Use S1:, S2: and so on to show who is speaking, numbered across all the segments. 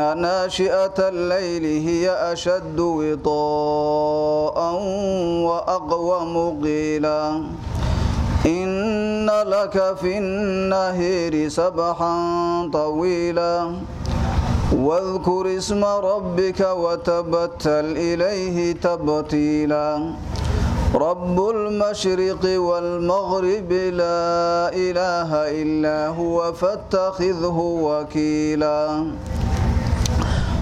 S1: إن ناشئة الليل هي أشد وطاء وأقوم قيلا إن لك في النهير سبحا طويلا واذكر اسم ربك وتبتل إليه تبتيلا رب المشرق والمغرب لا إله إلا هو فاتخذه وكيلا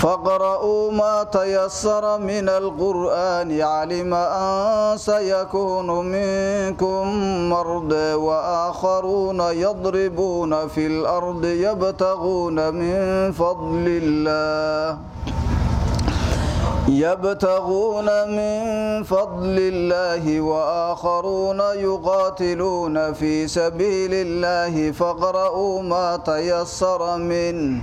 S1: فاقرؤوا ما تيسر من القرآن علم أن سيكون منكم مرض وآخرون يضربون في الأرض يبتغون من فضل الله يبتغون من فضل الله وآخرون يقاتلون في سبيل الله فاقرؤوا ما تيسر منه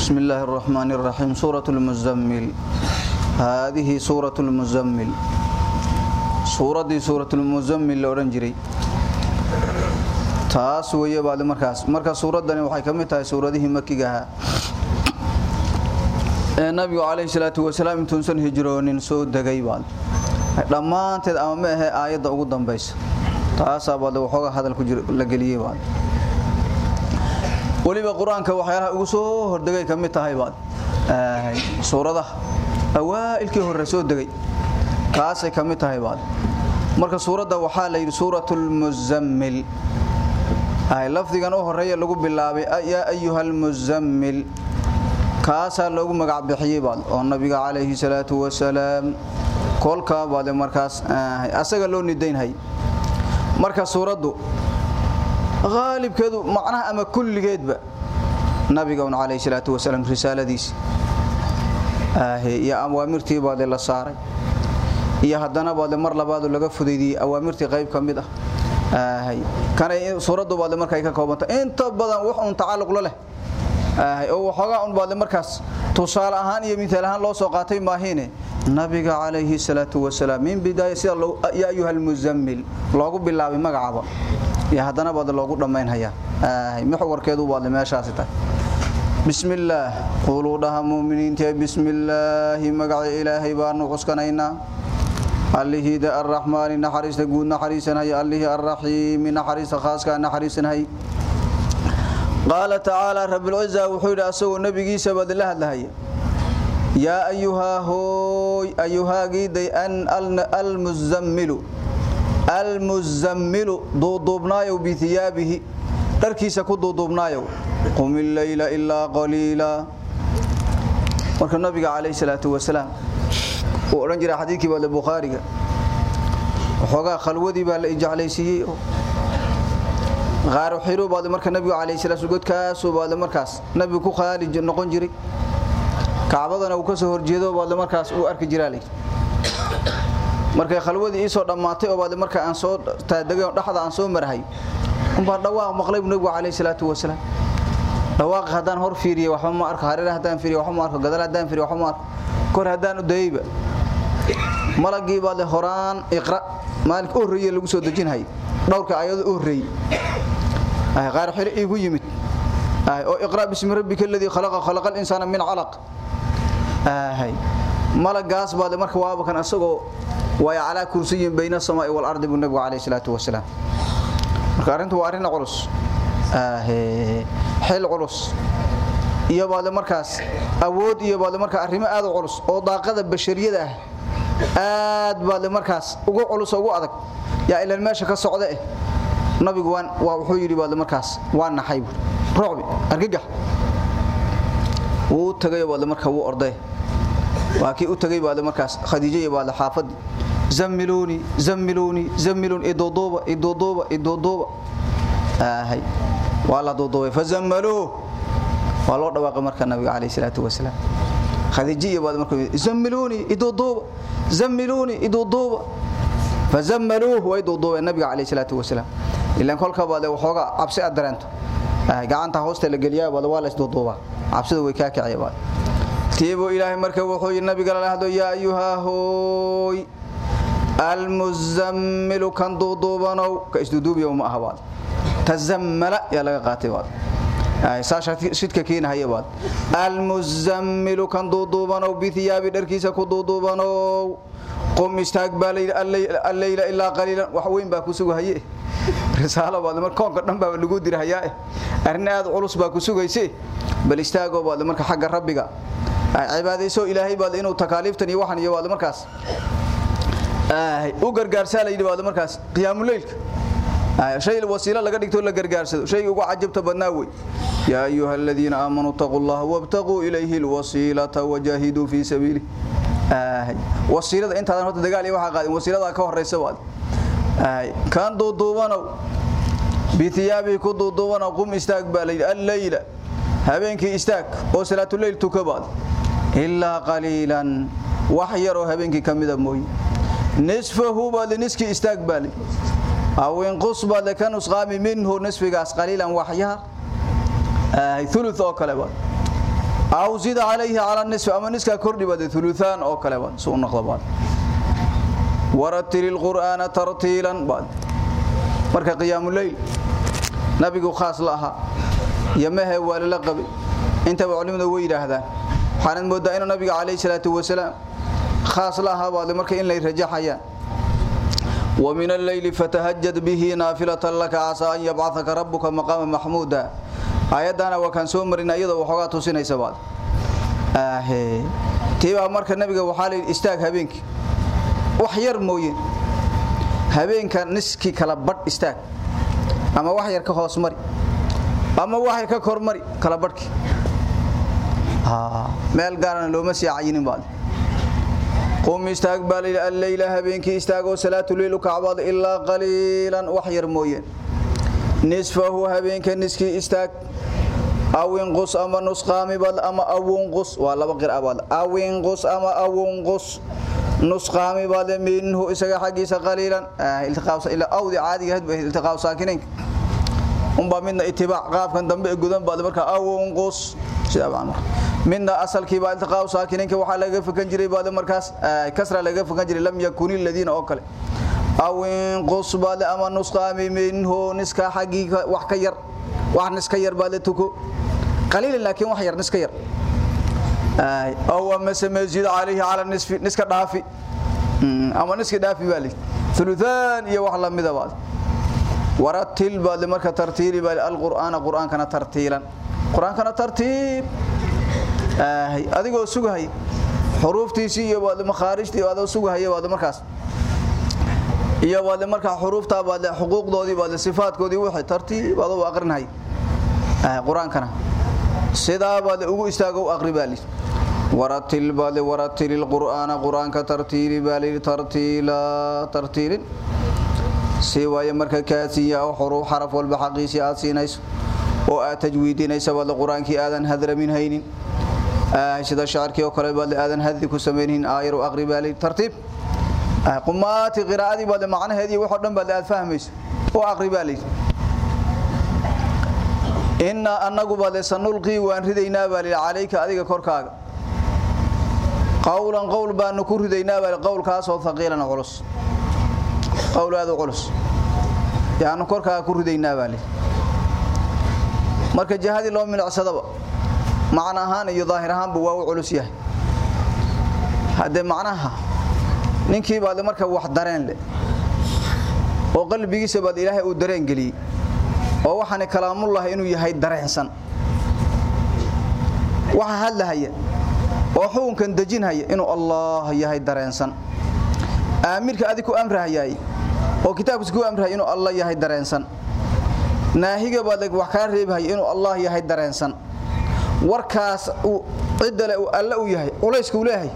S1: بسم الله الرحمن الرحيم سورة المزمل هذه سورة المزمل سورة دي سورة المزمل لورنجري taas weeye baad markaas marka suuradani waxay kamid tahay suuradihii makiga ah ee nabigu kaleey salaatu wasalaam intuusan hijroonin soo dagay baad dhamaanteed ama ma ahayd aayada ugu dambaysa taas baad waxooga hadal ku jir la galiyay baad waliba quraanka waxyaalaha ugu soo hordagay kamid tahay baad suuradaha awaailkii hore soo dagay kaasay kamid tahay baad marka suurada waxaa la yiri suuratul muzammil ay lafdigan oo horeeya lagu bilaabay ya ayuhal muzammil kaasa loogu magac bixiyay baad oo nabiga kaleeyhi salaatu wasalaam kolka baad markaas asaga loo nidaynay marka suuradu غالبkeedu macnaha ama kulligeedba nabiga uu kaleey salaatu wasalaam risaaladiis ah iyo awaamirtii baad la saaray iyo hadana baad mar labaad laga fudeeyay awaamirtii qayb kamid ah ah kana suuradu baad markay ka koobanta inta badan wax uu tacalluq la leh ah oo waxooga un baad markaas tusaal ahaan iyo mithal ahaan loo soo qaatay maaheene nabiga kaleey salaatu wasalaam min bidaayati ya ayuha al muzammil loogu bilaabay magacaaba iyo haddana baad loogu dhamaynaya mix warkeedu waa meeshaasi tahay بسم الله قولوا دها مؤمنين بسم الله مقع إلهي بان قسكنينا الله ده الرحمن نحرس قود نحرسنا يا الله الرحيم نحرس خاص كان نحرسنا هي قال تعالى رب العزة وحيد أسو النبي جيسى بدل الله لهي يا أيها هوي أيها قيد أن المزمل المزمل دوضبنايو بثيابه dharkiisa ku duuduubnaayo qumil layla illa qalila marka nabiga kaleey salaatu wasalaam oo oran jiray xadiiskii wada bukhariga xogaa khalwadii baa la ijaalaysiiyay gaar xiru baad marka nabiga kaleey salaatu godkaas oo baad markaas nabiga ku khalid noqon jiray kaabadana uu ka soo horjeedo baad markaas uu arki jiray markay khalwadii soo dhamaatay oo baad marka aan soo taadagay dhaxda aan soo marahay um baa dhawaaq maqlay nabiga kaleey salaatu wasalaam dhawaaq hadaan hor fiiriyay waxa ma arko hareer hadaan fiiriyay waxa ma arko gadaal hadaan fiiriyay waxa ma arko kor hadaan u dayba malagii baa le horaan iqra maalka u horeeyay lagu soo dajinay dhowrka ayadu u horeeyay ay qaar xil igu yimid ay oo iqra bismi rabbika alladhi khalaqa khalaqal insana min 'alaq ay malagaas baa marka waaba kan asagoo وعلى كرسي بين السماء والارض النبي عليه الصلاه والسلام markaarrintu waa arin culus ahe xil culus iyo baad markaas awood iyo baad markaa arrimo aad u culus oo daaqada bashariyada ah aad baad markaas ugu culus ugu adag yaa ilaa meesha ka socda eh nabigu waan waa wuxuu yiri baad markaas waan naxay roobi argagax uu tagay baad markaa uu orday waa kii u tagay baad markaas khadiijay baad xaafadii زملوني زملوني زملون ادودوبا ادودوبا ادودوبا اهي والله دودوبا فزملوه والله دواقه marka nabiga kaleey salaatu wasalaam khadijiye baad markuu zammiluni idudub zammiluni idudub fazammaluhu wa idudub nabiga kaleey salaatu wasalaam ilaan kolka baad waxooga cabsi adaranto gacanta hoosta la galiyaa baad waa la isduduba cabsida way ka kacay baad tiibo ilaahay marka wuxuu nabiga la hadlo yaa ayuha hooy المزمل كان دوبانو كاسدودوب يوم اهواد تزمل يا لغا قاتي واد اي ساشا شدك كين هي واد المزمل كان دوبانو بثياب دركيسا كدوبانو قم استقبل الليل الا قليلا وحوين با كسو هي risaalo baad mar koonka dhan baa lagu dirahayaa arrin aad culus baa ku sugaysay bal istaago baad marka xagga rabbiga ay cibaadayso ilaahay baad inuu takaaliiftan iyo waxan iyo waad markaas ay u gargaarsaa la yiraahdo markaas qiyaamul leelka ay shay wasiila laga dhigto la gargaarsado shay ugu cajabta badnaa way ya ayuha alladheena aamanu taqullaha wabtaqu ilayhi alwasiilata wajahidu fi sabili ay wasiilada intaadan horta dagaal iyo waxa qaadin wasiilada ka horeysa waad ay kan duuduubanow bitiyaabi ku duuduubanow qum istaag balay al-layla habeenkii istaag oo salaatul leyl tukabad illa qalilan wahyaro habeenkii kamida mooyee نصفه بالنسك استقبالي او ينقص بالكن اسقام منه نصف قاس قليلا وحيار آه ثلث او كلبا او زيد عليه على النصف اما نسك كردي بده ثلثان او كلبا سو نقلبا ورتل القران ترتيلا بعد marka qiyaamul layl nabigu khaas laha yamaha wala laqabi inta culimadu way yiraahdaan waxaan moodaa inuu nabiga kaleey salaatu wasalaam خاص لها واد marka in la rajaxaya ومن الليل فتهجد به نافلة لك عسى أن يبعثك ربك مقام محمودا آيادنا وكان سومرين أيضا وحقا توسيني سباد آهي تيبا مركا نبيغا وحالي استاق هبينك وحير موين هبينك نسكي كالبط استاق أما وحير كخوص مري أما وحير ككور مري كالبطك آه ميل قارن لو مسيا عينين بعد قم استقبل الليل هبينكي استاغو صلاه الليل كعبد الا قليلا وحير موين نصفه هبينك نسكي استاغ او ينقص اما نسقام بل اما او ينقص ولا بقر ابال او ينقص اما او ينقص نسقام بل منه اسغا حقيسا قليلا آه، التقاء الى اودي عادي هدب التقاء ساكنين umba midna itibaac qaabkan dambe ee gudan baad marka awoon qos sida baan minna asalkii baa inta qaab saakininka waxa laga fakan jiray baad markaas kasra laga fakan jiray lam yakuni alladina oo kale awin qos baad ama nusqami min ho niska xaqiiqa wax ka yar wax niska yar baad tuko qaliil laakiin wax yar niska yar ay aw masamajid alayhi ala nisfi niska dhaafi ama niska dhaafi baad ثلثان iyo wax lamida baad ورتل بعد مركه ترتيل القران قران كان ترتيلا قران كان ترتيب آه adigoo sugahay xuruuftiisii iyo wada makharijtii wada sugahay wada markaas iyo wada markaa xuruufta wada xuquuqdoodii wada sifaadkoodii wixii tartiib wada u aqrinay آه quraankana sida wada ugu istaago aqribaali waratil bal waratil alqur'ana quraanka tartiili bal tartiila tartiilin si waaya marka kaasiya oo xuruf xaraf walba xaqiisi aad siinayso oo aad tajwiidinayso wada quraanki aadan hadramin haynin aashida shaarkii oo kale baad aadan haddi ku sameeynin aayir oo aqribaali tartiib qumaati qiraa'adi baad macnaheedii waxa dhan baad aad fahmayso oo aqribaali inna annagu baad sanulqi waan ridaynaa baad leeyahay adiga korkaaga qawlan qawl baan ku ridaynaa baad qawlkaas oo faqiilan culus qowl aad u culus yaanu korkaa ku ridaynaa baa leh marka jihadii loo milacsadaba macna ahaan iyo daahir ahaan buu waa u culus yahay hadee macnaha ninkii baad marka wax dareen leh oo qalbigiisa baad ilaahay uu dareen galiyay oo waxaan kalaamullah inuu yahay dareensan waxa hadlahaya oo xukunkan dajinaya inuu allah yahay dareensan aamirka adi ku amrahayay oo kitaabku ku amrahay inuu Allah yahay dareensan naahiga baad wax ka reebay inuu Allah yahay dareensan warkaas uu cidale uu alla u yahay culayska u leeyahay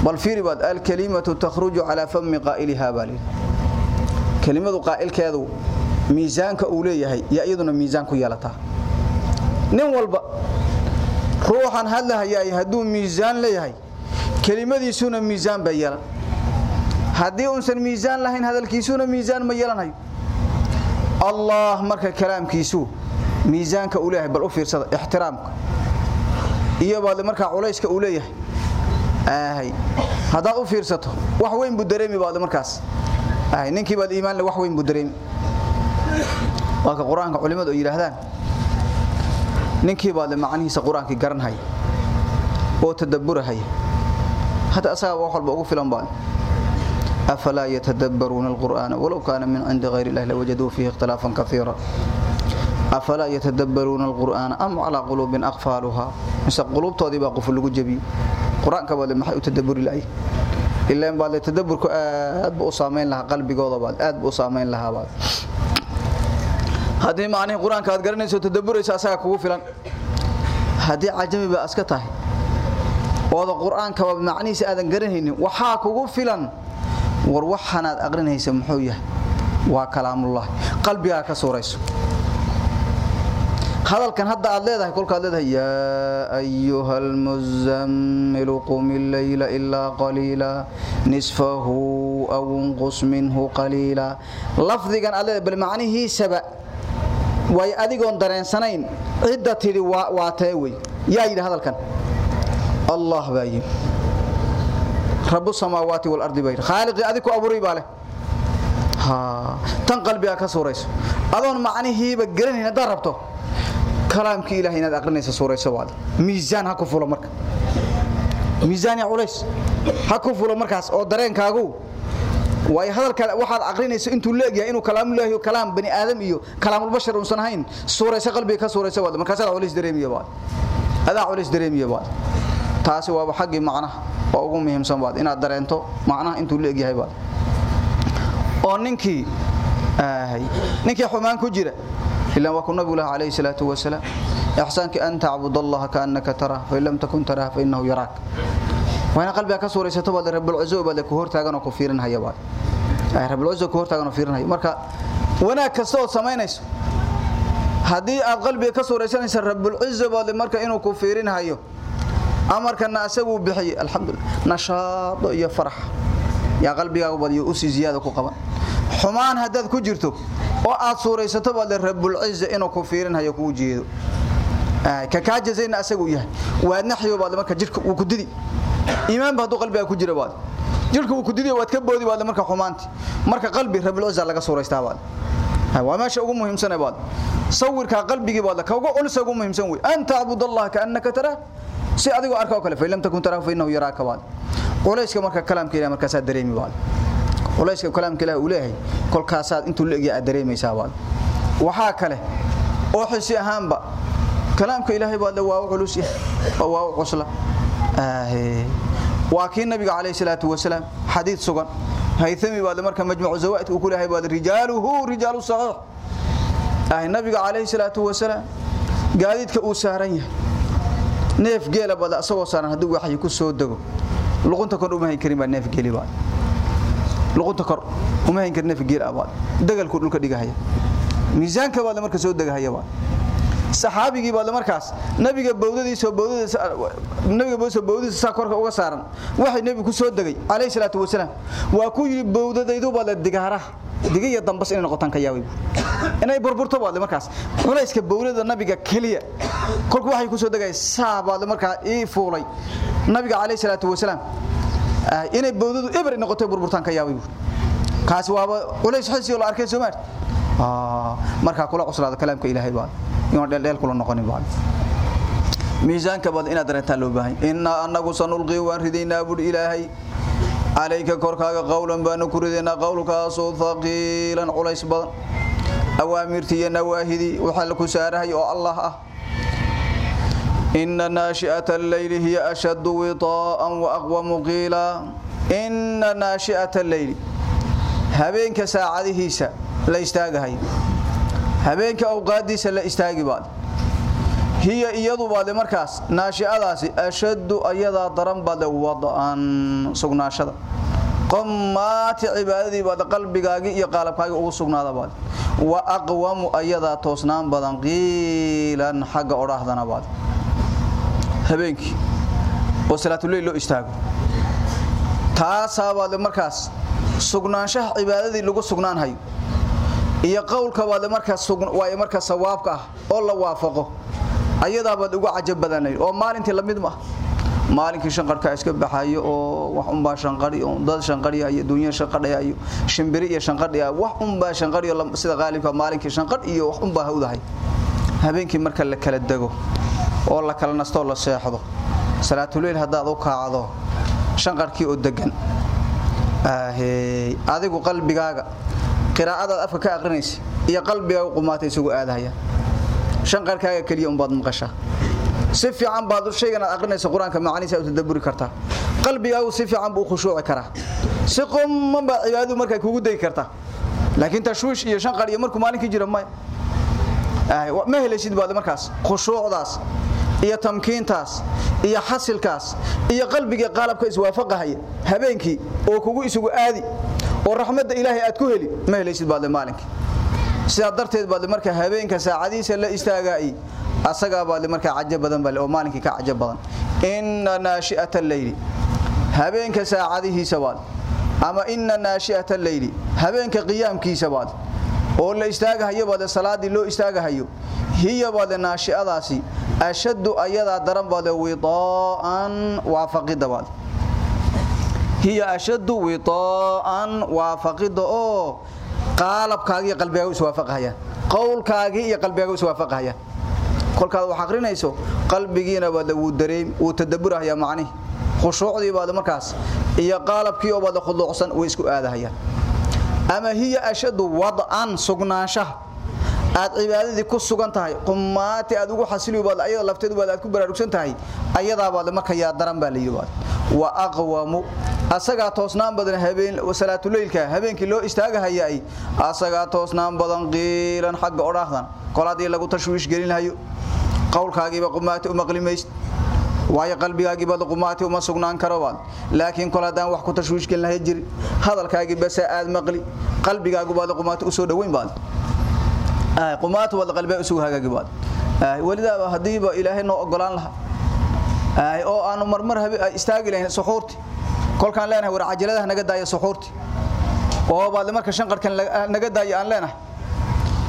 S1: bal fiiri baad al kalimatu takhruju ala fami qaa'ilha balil kalimadu qaa'ilkeedu miisaanka uu leeyahay yaa iyaduna miisaan ku yeelataa nin walba ruuxan hadlahayaa haduu miisaan leeyahay kalimadiisuna miisaan baa yeelaa hadii uu san miisaan lahayn hadalkiisuna miisaan ma yeelanayo allah marka kalaamkiisu miisaanka uu leeyahay bal u fiirsada ixtiraamka iyo baad marka culayska uu leeyahay ahay hada u fiirsato wax weyn buu dareemi baad markaas ahay ninkii baad iimaan leh wax weyn buu dareemi waa ka quraanka culimadu ay yiraahdaan ninkii baad macnihiisa quraanka garanay oo tadabburahay hada asaga wax walba ugu filan baa أفلا يتدبرون القرآن ولو كان من عند غير الله لوجدوا فيه اختلافا كثيرا أفلا يتدبرون القرآن أم على قلوب أقفالها مثل قلوب توديبا قفل لغو جبي قرآن كبال حي تدبر الأي إلا إن بعد التدبر آه، أدب أسامين لها قلبي قوضة بعد أدب أسامين لها بعد هذه معنى القرآن كاد قرنيسو تدبر إساسا كوفلا فلان هذه عجمي بأسكتها وهذا القرآن كباب معنيس آذن قرنهن وحاك وفلا war waxaanaad aqrinaysa muxuu yahay waa kalaamullah qalbiga ka suurayso hadalkan hadda aad leedahay kulka aad leedahay ya ayyuhal muzammil qum al-layla illa qalila nisfahu aw unqus minhu qalila lafdigan aad leedahay bal macnihiisaba way adigoon dareensanayn cidda tiri waa waa taay way yaa yidhi hadalkan allah baa yidhi rabb samaawaati wal ardi bayr khaaliqi adiku abuuray baale ha tan qalbiga ka suurayso adoon macnihiiba garanayna da rabto kalaamkii ilaahay inaad aqrinayso suurayso waad miisaan ha ku fulo marka miisaan ya culays ha ku fulo markaas oo dareenkaagu way hadalka waxaad aqrinayso intuu leegyahay inuu kalaam ilaahay kalaam bani aadam iyo kalaamul bashar unsan ahayn suurayso qalbiga ka suurayso waad markaas aad culays dareemiyo waad adaa culays dareemiyo waad taasi waaba xaqi macnaha oo ugu muhiimsan baad inaad dareento macnaha intuu leegyahay baad oo ninkii ahay ninkii xumaan ku jira illa wa kunna billahi alayhi salatu wa salam ihsanki an ta'budu allaha ka'annaka tara fa illam takun tara fa innahu yarak waana qalbiga ka suuraysato baad rabbul uzza baad ku hortaagan oo ku fiirinaya baad ay rabbul uzza ku hortaagan oo fiirinaya marka wanaag kasta oo sameynayso hadii aad qalbiga ka suuraysanaysa rabbul uzza baad marka inuu ku fiirinayo amarkana asaguu bixiyay alxamdulillah nashaado iyo farax yaa qalbigaaga badiyo u sii ziyaada ku qaban xumaan haddaad ku jirto oo aad suuraysato baad le rabbul ciza inuu ku fiirinhayo kuu jeedo ka kaa jazayna asaguu yahay waad naxyo baad marka jirka uu ku didi iimaanba hadduu qalbigaaga ku jira baad jirka uu ku didi waad ka boodi baad marka xumaanti marka qalbi rabbul ciza laga suuraysta baad waa meesha ugu muhiimsan ee baad sawirka qalbigii baad ka ugu ulsa ugu muhiimsan way anta abudullah ka annaka tara si adigu arko kale fa ilam takun tara fa innahu yaraka baad qulayska marka kalaamka ilaa markaas aad dareemi baad qulayska kalaamka ilaa uu leeyahay kolkaas aad intuu la eegay aad dareemaysaa baad waxa kale oo xisi ahaanba kalaamka ilaahay baad waa culus waa qosla aahe waa kii nabiga kaleey salaatu wasalaam xadiid sugan haythami baad marka majmuuc zawaid uu ku leeyahay baad rijaaluhu rijaalu sahih ay nabiga kaleey salaatu wasalaam gaadiidka uu saaran yahay neef geela bada asagoo saaran hadii waxay ku soo dago luqunta kor uma hayn karin baa neef geeli baa luqunta kor uma hayn karin neef geel abaad dagalku dhulka dhigahaya miisaanka baad marka soo dagahaya baa saxaabigii baad markaas nabiga bawdadiisa bawdadiisa nabiga bawdadiisa bawdadiisa korka uga saaran waxa nabigu ku soo dagay kaleey salaatu wasalaam waa ku yiri bawdadaydu baad la digaaraha diga dambas inay noqotaan ka yaabay inay burburto baad markaas culayska bawdada nabiga kaliya kolku waxay ku soo dagay saabaad markaa ii fuulay nabiga kaleey salaatu wasalaam inay bawdadu ibri noqoto burburtaan ka yaabay kaas waa culays xisii arkay Soomaaliya marka kula cuslaada kalaamka ilaahay baa inaan dheeldheel kula noqonin baa miisaanka bad inaad dareenta loo baahan inna annagu sanulqi waan ridaynaa bur ilaahay alayka korkaaga qowlan baanu ku ridaynaa qowlkaas oo thaqiilan culays badan awaamirtii iyo nawaahidii waxa la ku saarahay oo allah ah إن ناشئة الليل هي أشد وطاء وأقوم قيلا إن ناشئة الليل هبينك ساعده ساعة la istaagahay habeenka awqaadiisa la istaagi baad hiya iyadu baad markaas naashiadaasi ashadu ayada daran baad wadaan sugnaashada qammaati cibaadadii baad qalbigaagi iyo qalabkaaga ugu sugnaada baad wa aqwamu ayada toosnaan badan qiilan xagga oraahdana baad habeenkii oo salaatuleyl loo istaago taasaa baad markaas sugnaanshaha cibaadadii lagu sugnaanhayo iyo qowlka waad markaas sugan way markaas sawaabka ah oo la waafaqo ayadaaba ugu cajab badanay oo maalintii lamid ma maalinkii shanqarka iska baxayo oo wax un baa shanqari oo dad shanqari ay dunyada shanqadhayayo shimbiri iyo shanqadhi wax un baa shanqari sida qaalibka maalinkii shanqad iyo wax un baa hawdahay habeenkii marka la kala dago oo la kala nasto la seexdo salaatuleel hadaad u kaacdo shanqarkii oo degan ahe adigu qalbigaaga qiraa'ada afka ka aqrinaysa iyo qalbiga u qumaatay isugu aadahaya shan qarkaaga kaliya umbaad maqasha si fiican baad shaygan aad aqrinaysa quraanka macaaniisa u tadabburi kartaa qalbigaagu si fiican buu khushuuci karaa si qumman baad cibaadadu markaa kugu day kartaa laakiin tashwiish iyo shan qar iyo markuu maalinkii jira maya ma helesid baad markaas khushuucdaas iyo tamkiintaas iyo xasilkaas iyo qalbiga qalabka iswaafaqahaya habeenkii oo kugu isugu aadi oo raxmada ilaahay aad ku heli ma helaysid baad maalinka sida darteed baad marka habeenka saacadiisa la istaagay asaga baad marka cajab badan bal oo maalinkii ka cajab badan inna naashi'ata al-layli habeenka saacadihiisa baad ama inna naashi'ata al-layli habeenka qiyaamkiisa baad oo la istaagayo baad salaadii loo istaagayo hiya baad naashi'adaasi ashaddu ayada daran baad wiitaan waafaqida baad hiya ashadu witaan waafaqida oo qaalabkaaga iyo qalbigaaga iswaafaqahaya qowlkaaga iyo qalbigaaga iswaafaqahaya kolkaad wax aqrinayso qalbigiina baad wuu dareem uu tadabburayaa macni khushuucdii baad markaas iyo qaalabkii oo baad khuduucsan way isku aadahaya ama hiya ashadu wad'an sugnaansha aad cibaadadii ku sugan tahay qumaati aad ugu xasili baad ayada lafteedu baad ku baraarugsan tahay ayada baad markaa daran baa leeyahay wa aqwamu asaga toosnaan badan habeen salaatuleylka habeenkii loo istaagahayay asaga toosnaan badan qiilan xaq oraahdan qoladii lagu tashwiish gelinayo qowlkaagiiba qumaati uma qlimayst waayo qalbigaagiiba qumaati uma sugnaan karo waan laakiin qoladaan wax ku tashwiish gelinahay jir hadalkaagii bas aad maqli qalbigaaguba qumaati u soo dhaweyn baan ay qumaati wada qalbiga u soo hagaagibaan ay walidaa hadiiba ilaahay noo ogolaan laha ay oo aanu marmar habi istaagi lahayn suxuurtii kolkaan leenahay war cajaladaha naga daaya suxuurti oo baad marka shan qarkan naga daaya aan leenahay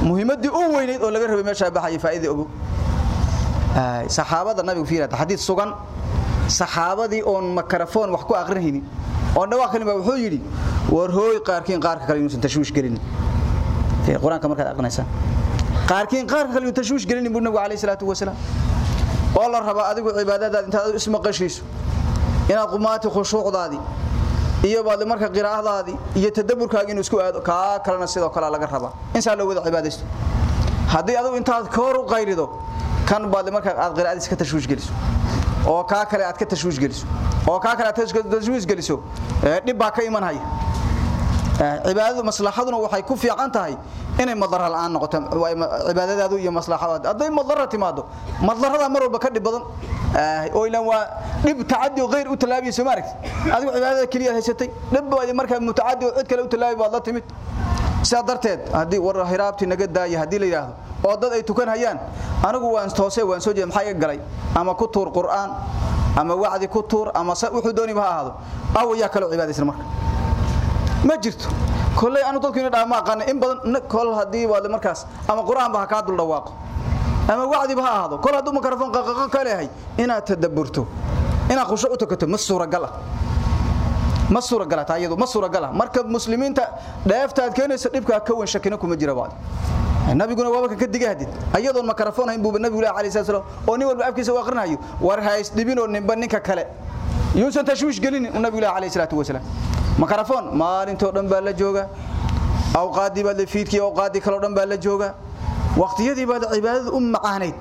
S1: muhiimadii uu weynayd oo laga rabay meesha baxay faa'iido ugu ay saxaabada nabiga fiirad xadiis sugan saxaabadii oon makarafoon wax ku aqrinaynin oo dhawaaq kaliya wuxuu yiri war hooy qaarkiin qaarka kale inuu tashwiish gelin ee quraanka marka aqrinaysan qaarkiin qaarka kale inuu tashwiish gelin buu nabiga kaleey salaatu wasalaam oo la raba adigu cibaadadaada intaad isma qashiiso inaad qumaato khushuucdaadi iyo baad marka qiraahdaadi iyo tadabburkaaga inuu isku aado ka kalena sidoo kale laga raba insaan loo wada cibaadaysto hadii aad intaad koor u qayrido kan baad marka aad qiraadiis ka tashwiish geliso oo ka kale aad ka tashwiish geliso oo ka kale aad tashwiish geliso dhib baa ka iman haya cibaadadu maslaxaduna waxay ku fiican tahay inay madara la'aan noqoto cibaadadaadu iyo maslaxadaadu haday madara timaado madarada mar walba ka dhib badan oo ilaan waa dhib taaddi oo qeyr u talaabiyo soomaarka adigu cibaadada kaliya haysatay dhib baa marka mutaaddi oo cid kale u talaabi baad la timid saadarteed hadii war hiraabti naga daaya hadii la yiraahdo oo dad ay tukan hayaan anigu waan toosay waan soo jeeday maxay galay ama ku tuur quraan ama wacdi ku tuur ama wuxuu dooniba ha ahaado aw yaa kale cibaadaysan marka ma jirto kulay aanu dadku inay dhaama aqaan in badan kol hadii wada markaas ama quraan ba ka dul dhawaaqo ama wacdi ba ha ahado kol haduu mikrofon qaqaqa ka leeyahay inaad tadabburto inaad khushu u tukato ma suura gala ma suura gala taayadu ma suura gala marka muslimiinta dheeftaad keenaysa dhibka ka wan shakina kuma jira baad nabiguna waabaka ka digahdid ayadoon mikrofon hayn buu nabigu leeyahay kaleesay salaam oo nin walba afkiisa waqrinayo war hays dhibin oo ninba ninka kale yuusan tashwiish gelin nabigu leeyahay kaleesay salaam makarafoon maalintoo dhan baa la jooga awqaadii baad fiidkii awqaadii kala dhan baa la jooga waqtiyadii baad cibaadada u macaaneed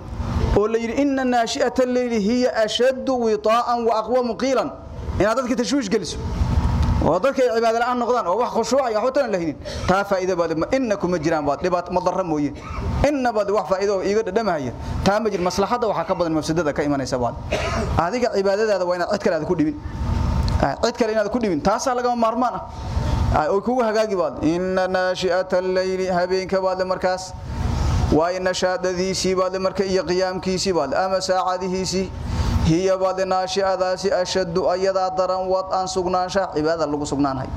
S1: oo la yiri inna naashi'ata al-layli hiya ashaddu wita'an wa aqwamu qilan inaad dadka tashwiish galiso وذلك عباد الان نقدان وواخ خشوع يا حوتن لهين تا فائده باد انكم مجران باد دبات مضر مويه ان باد واخ فائده ايغه ددمهاي تا مجر مصلحه waxa ka badan mafsadada ka imanaysa baad adiga cibaadadaada waa inaad cid kale aad ku dhibin cid kale inaad ku dhibin taasaa laga maarmaan ah oo kugu hagaagi baad inna naashi'ata al-layli habeenka baad markaas waayna shaadadiisi baad markaa iyo qiyaamkiisi baad ama saacadihiisi hiya baad naashi'adaasi ashaddu ayada daran wad aan sugnaansha cibaada lagu sugnaanay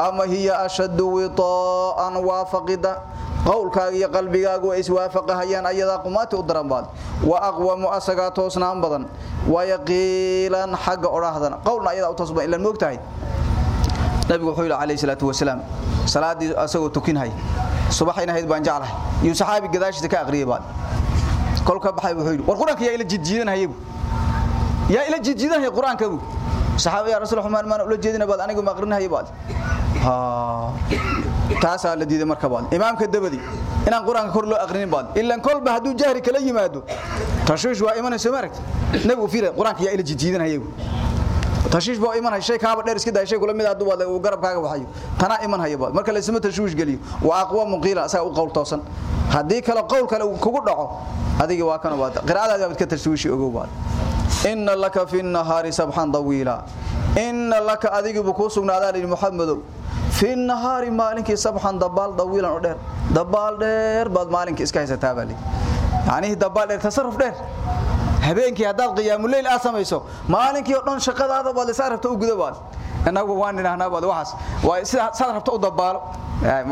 S1: ama hiya ashaddu witaan waafaqida hawlkaaga iyo qalbigaagu way iswaafaqahayaan ayadaa qumaati u daran baad wa aqwamu asaga toosnaan badan wa yaqiilan xagga oraahdan qowlna ayadaa u toos badan ilaan moogtahay nabigu wuxuu yiri calayhi salaatu wasalaam salaadii asagoo tukinhay subaxina hayd baan jeclahay iyo saxaabi gadaashida ka aqriyay baad kolka baxay wuxuu yiri war quraanka yaa ila jidjiidanhayagu yaa ila jidjiidanhay quraankagu saxaabiga rasuulullah man man ula jeedina baad anigu ma aqrinahay baad ha taasa la diiday marka baad imaamka dabadi inaan quraanka kor loo aqrinin baad ilaa kolba haduu jahri kale yimaado tashiish waa iman samaarag nabi fiire quraanka yaa ila jidiidanayay tashiish baa imaan shay kaaba dheer iska daashay kula mid aad baad oo garabkaaga waxayo tana imaan hayo baad marka la isma tashiish galiyo waa aqwa muqila asa u qowl toosan hadii kala qowl kale kugu dhaco adiga waa kan baad qiraa'adaada ka tashiishi ogow baad inna laka fi an-nahari subhan dawila inna laka adigu ku in muhammadow fi nahaari maalinki sabhan dabal dawilan u dheer dabal dheer bad maalinki iska haysataa bali yani dabal dheer tasarruf dheer habeenkii hadaad qiyaamul leel aad sameeyso maalinkii oo dhan shaqadaada baad isar rabto u gudabaad anagu waan inahnaa baad waxas waa sida saad rabto u dabaalo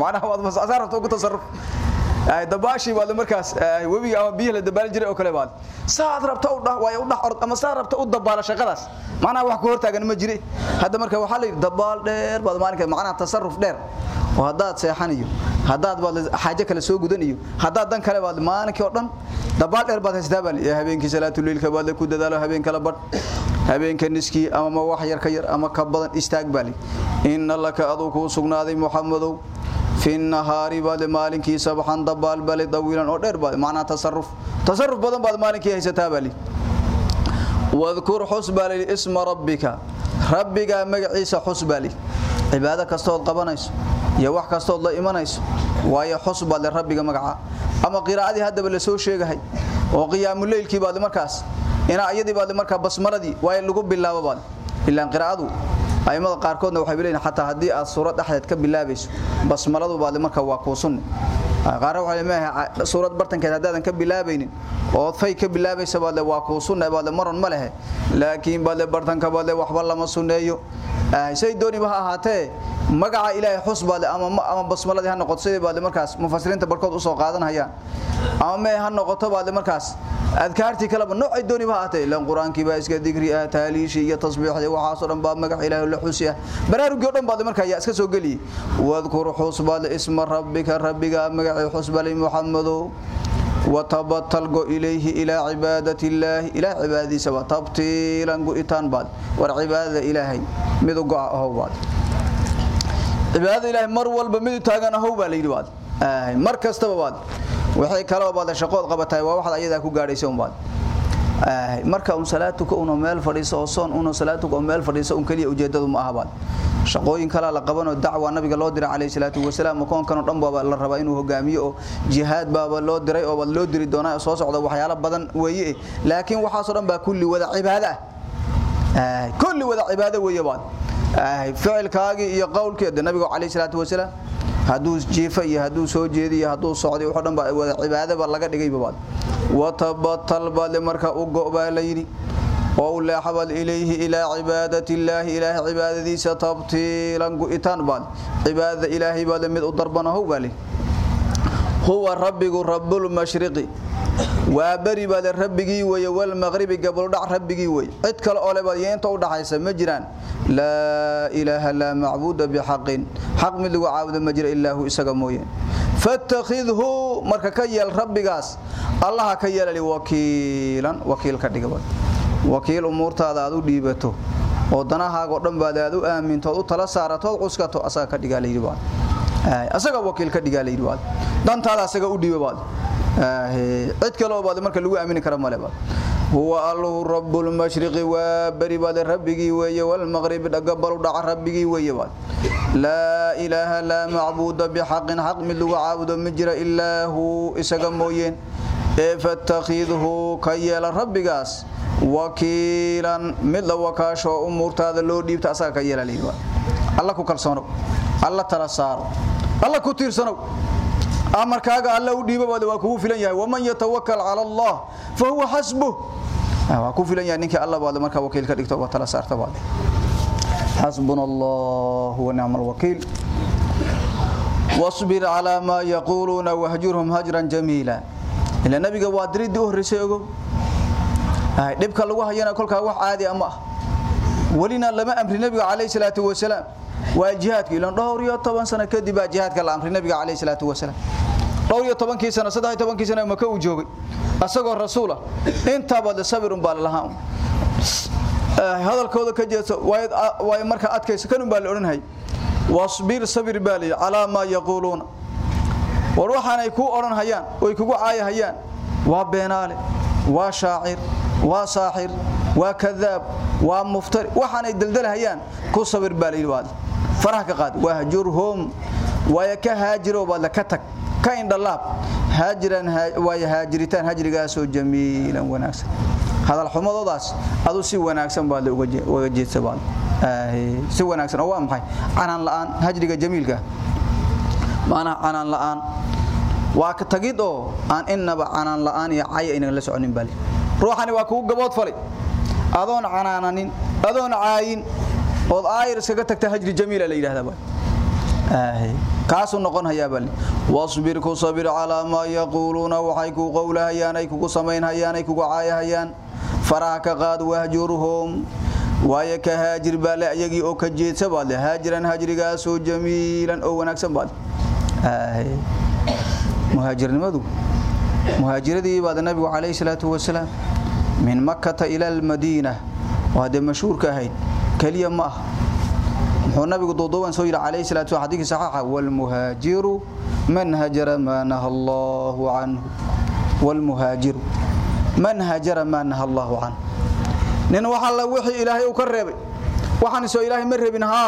S1: macnaha waad masar rabto ugu tasarruf dabaashii waa markaas webiga ama biyaha la dabaal jiray oo kale baad saad rabta u dhah way u dhah orod ama saad rabta u dabaala shaqadaas macnaha wax ku hortaagan ma jire hadda marka waxa la dabaal dheer baad maalinka macnaha tasarruf dheer oo hadaad seexanayo hadaad baad xaaje kale soo gudanayo hadaad dan kale baad maalinka oo dhan dabaal dheer baad haystaa baad habeenkii salaatul leelka baad ku dadaalo habeenka la bad habeenka niski ama wax yar ka yar ama ka badan istaag baali in laka aduku sugnaaday في النهار بعد مالكي سبحان دبال بل دويلا او دير بعد معنى تصرف تصرف بدن بعد مالكي هيستا بالي واذكر حسب لاسم ربك ربك مغعيس حسب لي عباده كاستو قبنيس يا wax kasto la imanayso waayo xusba la rabbiga magaca ama qiraa'adii hadaba la soo sheegahay oo qiyaamul leelkii baad markaas ina ayadii baad markaa basmaladii waayo lagu bilaabo baad ilaan qiraa'adu aymada qaarkoodna waxay leeyihiin xataa haddii aad suurad dhaxdeed ka bilaabayso basmaladu baad marka waa ku sunn qaar waxay leeyahay suurad bartankeed hadaadan ka bilaabaynin oo fay ka bilaabaysa baad waa ku baad maran ma lehe laakiin baad bartanka baad waxba lama sunneeyo shay dooniba ha ahaatee magaca ilaahay xusba ama ama basmaladii ha noqoto sidii baa markaas mufasiriinta barkood u soo qaadanayaan ama ma ha noqoto baa markaas adkaartii kaleba nooc dooniba ha ahaatee ilaan quraanki baa iska digri ah taaliishi iyo tasbiixdi waxa soo dhan baa magaca ilaahay la xusiya baraarugii dhan baa markaa yaa iska soo gali wadkur xusba isma rabbika rabbika magaca xusba li muhammadu وتبطل جو إليه إلى عبادة الله إلى عبادة سوى تبطيلا جو إتان بعد والعبادة إلهي مدو قاع هو بعد عبادة إلهي مر والب مدو تاغان هو باليد بعد آه مر كستب بعد وحي كلا بعد شقوة قبتها وواحد أيضا كو قاريسون بعد marka uu salaatuka uu meel fadhiiso oo soon uu salaatuka uu meel fadhiiso uu kaliya ujeedadu ma ahaban shaqooyin kala la qabano dacwa nabiga loo diray kaleey salaatu wasalaam koon kan dhan baa la rabaa inuu hogaamiyo oo jihad baa loo diray oo loo diri doonaa soo socda waxyaalo badan weeye laakiin waxa soo dhan kulli wada cibaada ah kulli wada cibaada weeyaan ah ficilkaagi iyo qowlkeeda nabiga kaleey salaatu wasalaam haduu jiifa iyo haduu soo jeediyo haduu socday wuxuu dhanba wada cibaado ba laga dhigay baad watabatal bal marka u goobaa la yiri oo u leexabal ilayhi ila cibaadati illaahi ilaahi cibaadadiisa tabtiilan gu itaan bal cibaadada ilaahi bal mid u darbanahow bal هو ربك رب المشرق وبري بال ربغي وي والمغرب قبل دع ربغي وي عيد كلا اوله باد ينتا ودحايسه ما جيران لا اله الا معبود بحق حق من لو عابد ما جير الا هو اسغا مويه فاتخذه marka ka yeel rabbigaas allah ka yeelali wakiilan wakiil ka dhigaba wakiil umurtaada aad u dhiibato oo danahaaga oo dhan baad aad u aaminto oo tala saarato oo cuskato asaa ka dhigaa leeyibaa asaga wakiil ka dhigaa leeyahay waad dantaada asaga u dhiibay baad cid kale oo baad marka lagu aamini karo male baad huwa allahu rabbul mashriqi wa bari baad rabbigi weeye wal maghribi dhaga balu dhaca rabbigi weeye baad la ilaha la ma'budu bi haqqin haqq mid lagu caabudo ma jira illaa hu isaga mooyeen eefatakhiduhu kayela rabbigaas wakiilan mid la wakaasho umurtaada loo dhiibta asaga ka yeela alla ku kalsoono alla tala saaro alla ku tiirsanow amarkaaga alla u dhiibo waa kugu filan yahay waman yatawakkal ala allah fa huwa hasbuh waa ku filan yahay ninka alla baad marka wakiil ka dhigto waa tala saarta baad hasbunallahu wa ni'mal wakiil واصبر على ما يقولون وهجرهم هجرا جميلا ila nabiga waa diridii u horeysay ogo ay dibka lagu hayana kolka wax caadi ama walina lama amri nabiga kaleey salaatu wasalaam waa jihadka ilan dhowr iyo 10 sano kadib baa jihadka la amray nabiga kaleey salaatu wasalaam dhowr iyo 10 kii sano 13 kii sano maka uu joogay asagoo rasuula inta baad sabirun baa lahaan hadalkooda ka jeeso way marka adkayso kan baa la oranay wasbir sabir bali ala ma yaquluna war waxaan ay ku oranayaan oo ay kugu caayahayaan waa beenaale وشاعر وساحر وكذاب ومفتر وحنا يدلدل هيان كو صبر بالي واد فرح كقاد وهجرهم ويكهاجروا ولا كتك كاين دلاب هاجرا ويهاجرتان هاجرغا سو جميلا وناكسن هذا الحمدوداس ادو سي وناكسن با لو وجهت سبال اي سي وناكسن waa maxay anan la'aan hajriga jamiilka maana anan la'aan waa ka tagid oo aan innaba aanan la'aan iyo cay inaga la soconin bali ruuxani waa kugu gabood falay adoon canaananin adoon caayin oo aayir isaga tagta hajri jamiila la yiraahdaa آه كاسو نقون هيا بل واصبر كو صبر على ما يقولون وحي كو قول هياني كو سمين هياني كو عاي هيان فراك قاد وهجرهم وايا كهاجر بلا يجي او كجيت سبال هاجرا هاجري كاسو جميلا او ونكسن بال آه muhaajirnimadu muhaajiradii baad nabigu kaleey salaatu wasalaam min makkata ila almadiina wada mashhuurka ahayd kaliya ma ah muxuu nabigu doodoban soo yiri kaleey salaatu hadii saxiixa wal muhaajiru man hajara ma nahaa Allahu anhu wal muhaajiru man hajara ma nahaa Allahu anhu nin waxa la wixii ilaahay uu ka reebay waxaan soo ilaahay ma reebin ha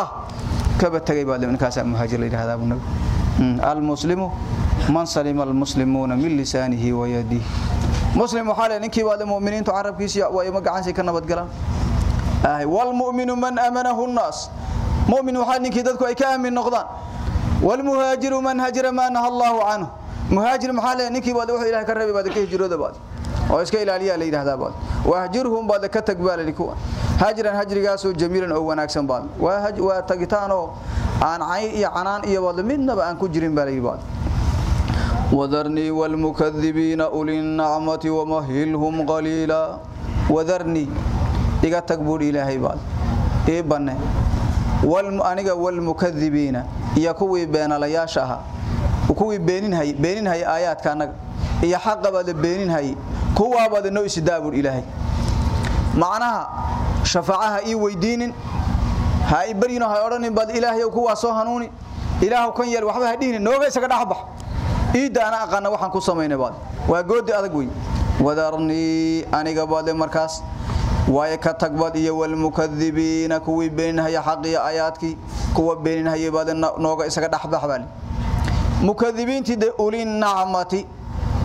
S1: kaba tagay baad ninkaas muhaajir la yiraahdaa nabigu al muslimu man salima almuslimuuna min lisaanihi wa yadihi muslim waxa leen ninkii wada muuminiintu carabkiisa waa ima gacansi ka nabad galaan ah wal mu'minu man amanahu an-nas mu'min waxa ninkii dadku ay ka aamin noqdaan wal muhaajiru man hajara ma nahaa Allahu anhu muhaajir maxaa leen ninkii wada wuxuu ilaahay ka rabay baad ka hijrooda baad oo iska ilaaliya la yiraahdaa baad wahjirhum baad ka tagbaal liku haajiran hajrigaas oo jamiilan oo wanaagsan baad waa haj waa tagitaan oo aan cay iyo canaan iyo wada midnaba aan ku jirin baa la yiraahdaa وذرني والمكذبين أولي النعمة ومهلهم قليلا وذرني ايغا تكبر إلهي بعد إيه بنا والم... أنيقا والمكذبين يكوي بين لياشها وكوي بينين هاي بينين هاي آيات كانك إيا حق بعد بينين هاي كوا بعد نويس دابر إلهي معناها شفاعها إي ويدين هاي برينا هاي أرنين بعد إلهي وكوا سوهنوني إلهو كن يل وحبه هدين نوغيسك دحبح iida ana aqana waxaan ku sameeynay baad waa goodi adag wey wadarni aniga baad markaas waay ka tagbad iyo wal mukadibiina kuwi beenahay xaqi ayadki kuwa beenahay baad nooga isaga dhaxbaxbaan mukadibiinti de ulin naamati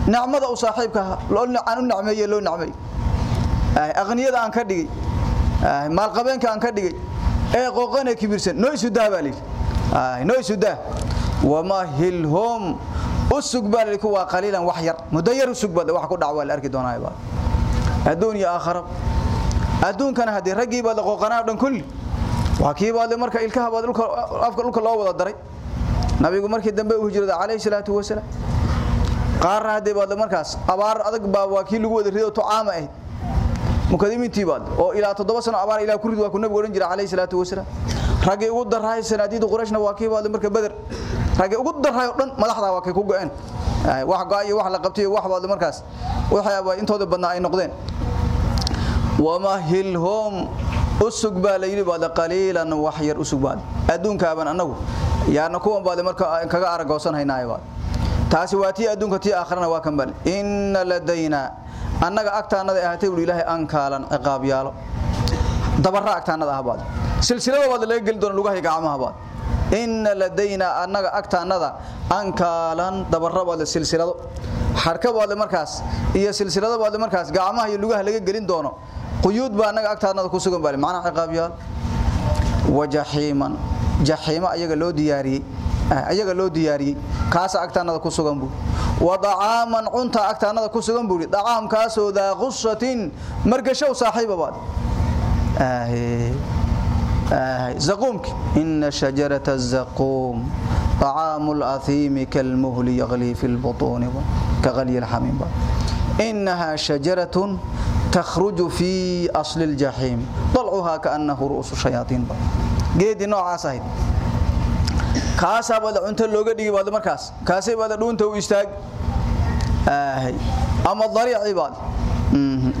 S1: naamada u saaxiibka loo aan u nacmeeyo loo nacmeey aqniyada aan ka dhigay maal qabeenka aan ka dhigay ee qoqana kibirsan noo isu daabalay noo isu daa wama hilhum usug baa liku waa qaliilan wax yar mudayir usug baa wax ku dhacwa la arki doonaa baa adduun iyo aakhirab adduunkana hadii ragii baa qoqanaa dhan kulli waakii baa marka ilkaha baa dhulka afka dhulka loo wada daray nabigu markii dambe uu hijrada kaleey salaatu wasalaam qaar hadii baa markaas abaar adag baa waakii lagu wada rido tucaama ahayd mukaddimintii baad oo ilaa 7 sano abaar ilaa ku rid waa ku nabigu oran jiray kaleey salaatu wasalaam ragay ugu darahay sanaadiida qurayshna waa kii wada marka badar ragay ugu darahay oo dhan madaxda waa kay ku go'een wax gaay wax la qabtay wax wada markaas waxyaaba intooda badnaa ay noqdeen wama hilhum usug baa la yiri wada qaliilan wax yar usug baa adduunkaaban anagu yaana kuwan baa marka kaga aragoosan haynaay waa taasi waa tii adduunka tii aakhirana waa kan bal in ladayna annaga agtaanada ahaatay uu ilaahay aan kaalan aqaab yaalo dabara agtaanada ahbaad silsilada wada laga gali doono lugahay gacmaha baad in ladayna anaga agtaanada ankaalan dabara wada silsilado xarka wada markaas iyo silsilada wada markaas gacmaha iyo lugaha laga galin doono quyuud baa anaga agtaanada ku sugan baa macna xiqaabiya wajahiman jahima ayaga loo diyaariyay ayaga loo diyaariyay kaas agtaanada ku sugan buu wadaaman unta agtaanada ku sugan buu dhacaamkaasoo daa qushatin margashow saaxiibabaad آهي آهي زقومك إن شجرة الزقوم طعام الأثيم كالمهل يغلي في البطون كغلي الحميم إنها شجرة تخرج في أصل الجحيم طلعها كأنه رؤوس الشياطين geedi نوع ahayd كاسا بدا انت looga dhigi بعد markaas كاسا بدا dhuunta u اهي اما الضريع dariic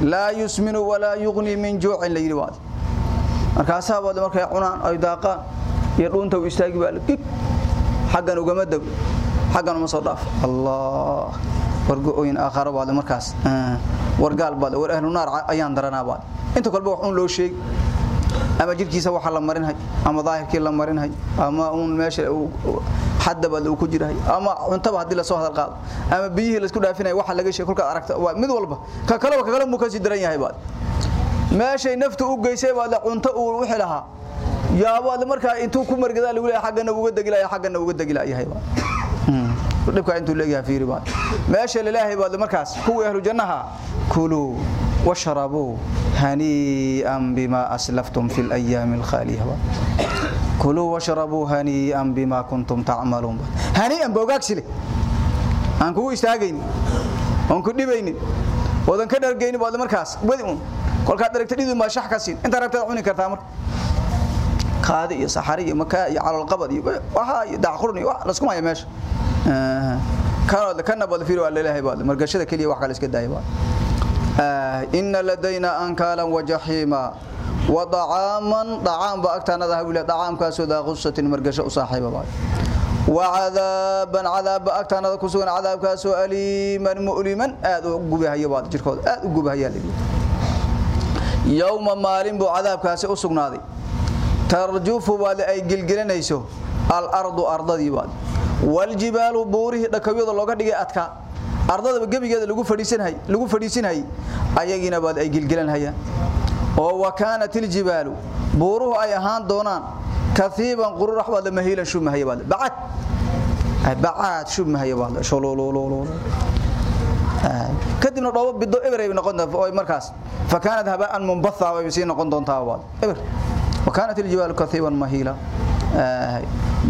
S1: لا يسمن ولا يغني من جوع لا يرواد markaasaa wada markay cunaan ay daaqaan iyo dhuunta u istaagi baa lug xaggan uga madaw xaggan ma soo dhaaf allah wargo ooyin aakhara wada markaas wargaal baad war ahlu naar ayaan daranaabad inta kalba wax uun loo sheegay ama jirkiisa waxa la marinay ama daahirkii la marinay ama uun meesha haddaba uu ku jiray ama cuntaba hadii la soo hadal qaado ama biyihi la isku dhaafinay waxa laga sheegay kulka aragta waa mid walba ka kale ka kale muka si daran yahay baad meeshay naftu u geysay baad cunto uu wixii lahaa yaabo aad markaa intuu ku margada lagu leeyahay xagana uga dagilaya xagana uga dagilayahay baad dhibka intuu leeyahay fiiri baad meesha ilaahay baad markaas kuwa ahlu jannaha kuluu واشربوا هنيئا بما أسلفتم في الأيام الخالية كلوا واشربوا هنيئا بما كنتم تعملون هنيئا بوغاكسلي أنكو استاغيني أنكو ديبيني wadan ka dhargeyni baad markaas wadi un kolka dharagta dhidu ma shax ka siin inta rabta cuni kartaa mar qaadi iyo saxari iyo maka iyo calal qabad iyo waxa iyo daaqurni waa la isku maayo meesha kaana kana bad fiiro waa leeyahay baad margashada kaliya wax kale iska daayay baad آه، إن لدينا أنكالا وجحيما وطعاما طعام باكتانا ذهب الى طعام كاسو ذا غصه مرقشه وصاحبه باي وعذابا عذاب اكتانا كسوغن عذاب كاسو اليما مؤلما اد غوبهايا واد جيركود اد غوبهايا لبي يوم مالين بو عذاب كاسو اسغنادي ترجف واد اي جلجلنيسو الارض ارضدي واد والجبال بوره دكويده لوغا دغي ادكا ardadaba gabigeeda lagu fadhiisanay lagu fadhiisanay ayagina baad ay gilgilanayaan oo wakaanatil jibaalu buuruhu ay ahaan doonaan kathiiban qururax wada mahiilan shumahay baad baad baad shumahay baad sholololol kadibna dhoobo bido ibray noqon doontaa markaas fakaanad habaan munbatha way sii noqon doontaa baad ibr wakaanatil jibaalu kathiiban mahiila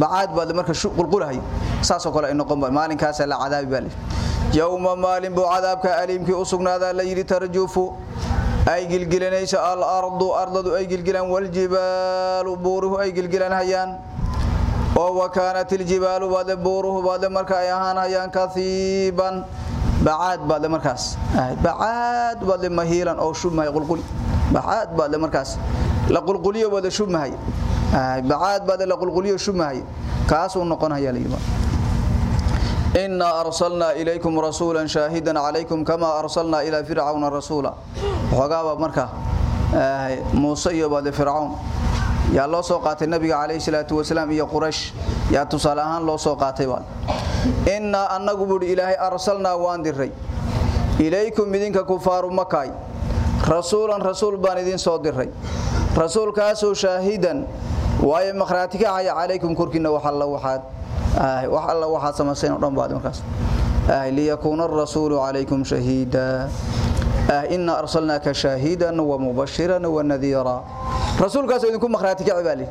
S1: baad baad marka shuqul qulahay saaso kale ay noqon baa maalinkaas la cadaabi baa yawma maalin buu cadaabka aliimkii u sugnaadaa la yiri tarjuufu ay gilgilanaysa al ardu ardadu ay gilgilan wal jibaalu buuruhu ay gilgilan hayaan oo wakaanatil jibaalu baad buuruhu baad marka ay ahaan hayaan kathiban baad baad markaas baad baad mahilan oo shumay qulqul baad baad markaas la qulquliyo wada shumay baad baad la qulquliyo shumay kaas uu noqon hayaa leeyahay إنا أرسلنا إليكم رسولا شاهدا عليكم كما أرسلنا إلى فرعون رسولا وحقابا مركا آه، موسى يبادي فرعون يا الله سوقات النبي عليه الصلاة والسلام يا قريش يا تسالهان الله سوقاتي وان إنا أنكم بود إلهي أرسلنا وان دري إليكم مدينك كفار مكاي رسولا رسول بان إذن سو دري رسول كاسو شاهدا واي مخراتك آية عليكم كركنا وحلا وحاد آه،, آه ليكون الرسول عليكم شهيدا آه إن أرسلناك شاهدا ومبشرا ونذيرا رسول كاسو إذن مخراتك عبالي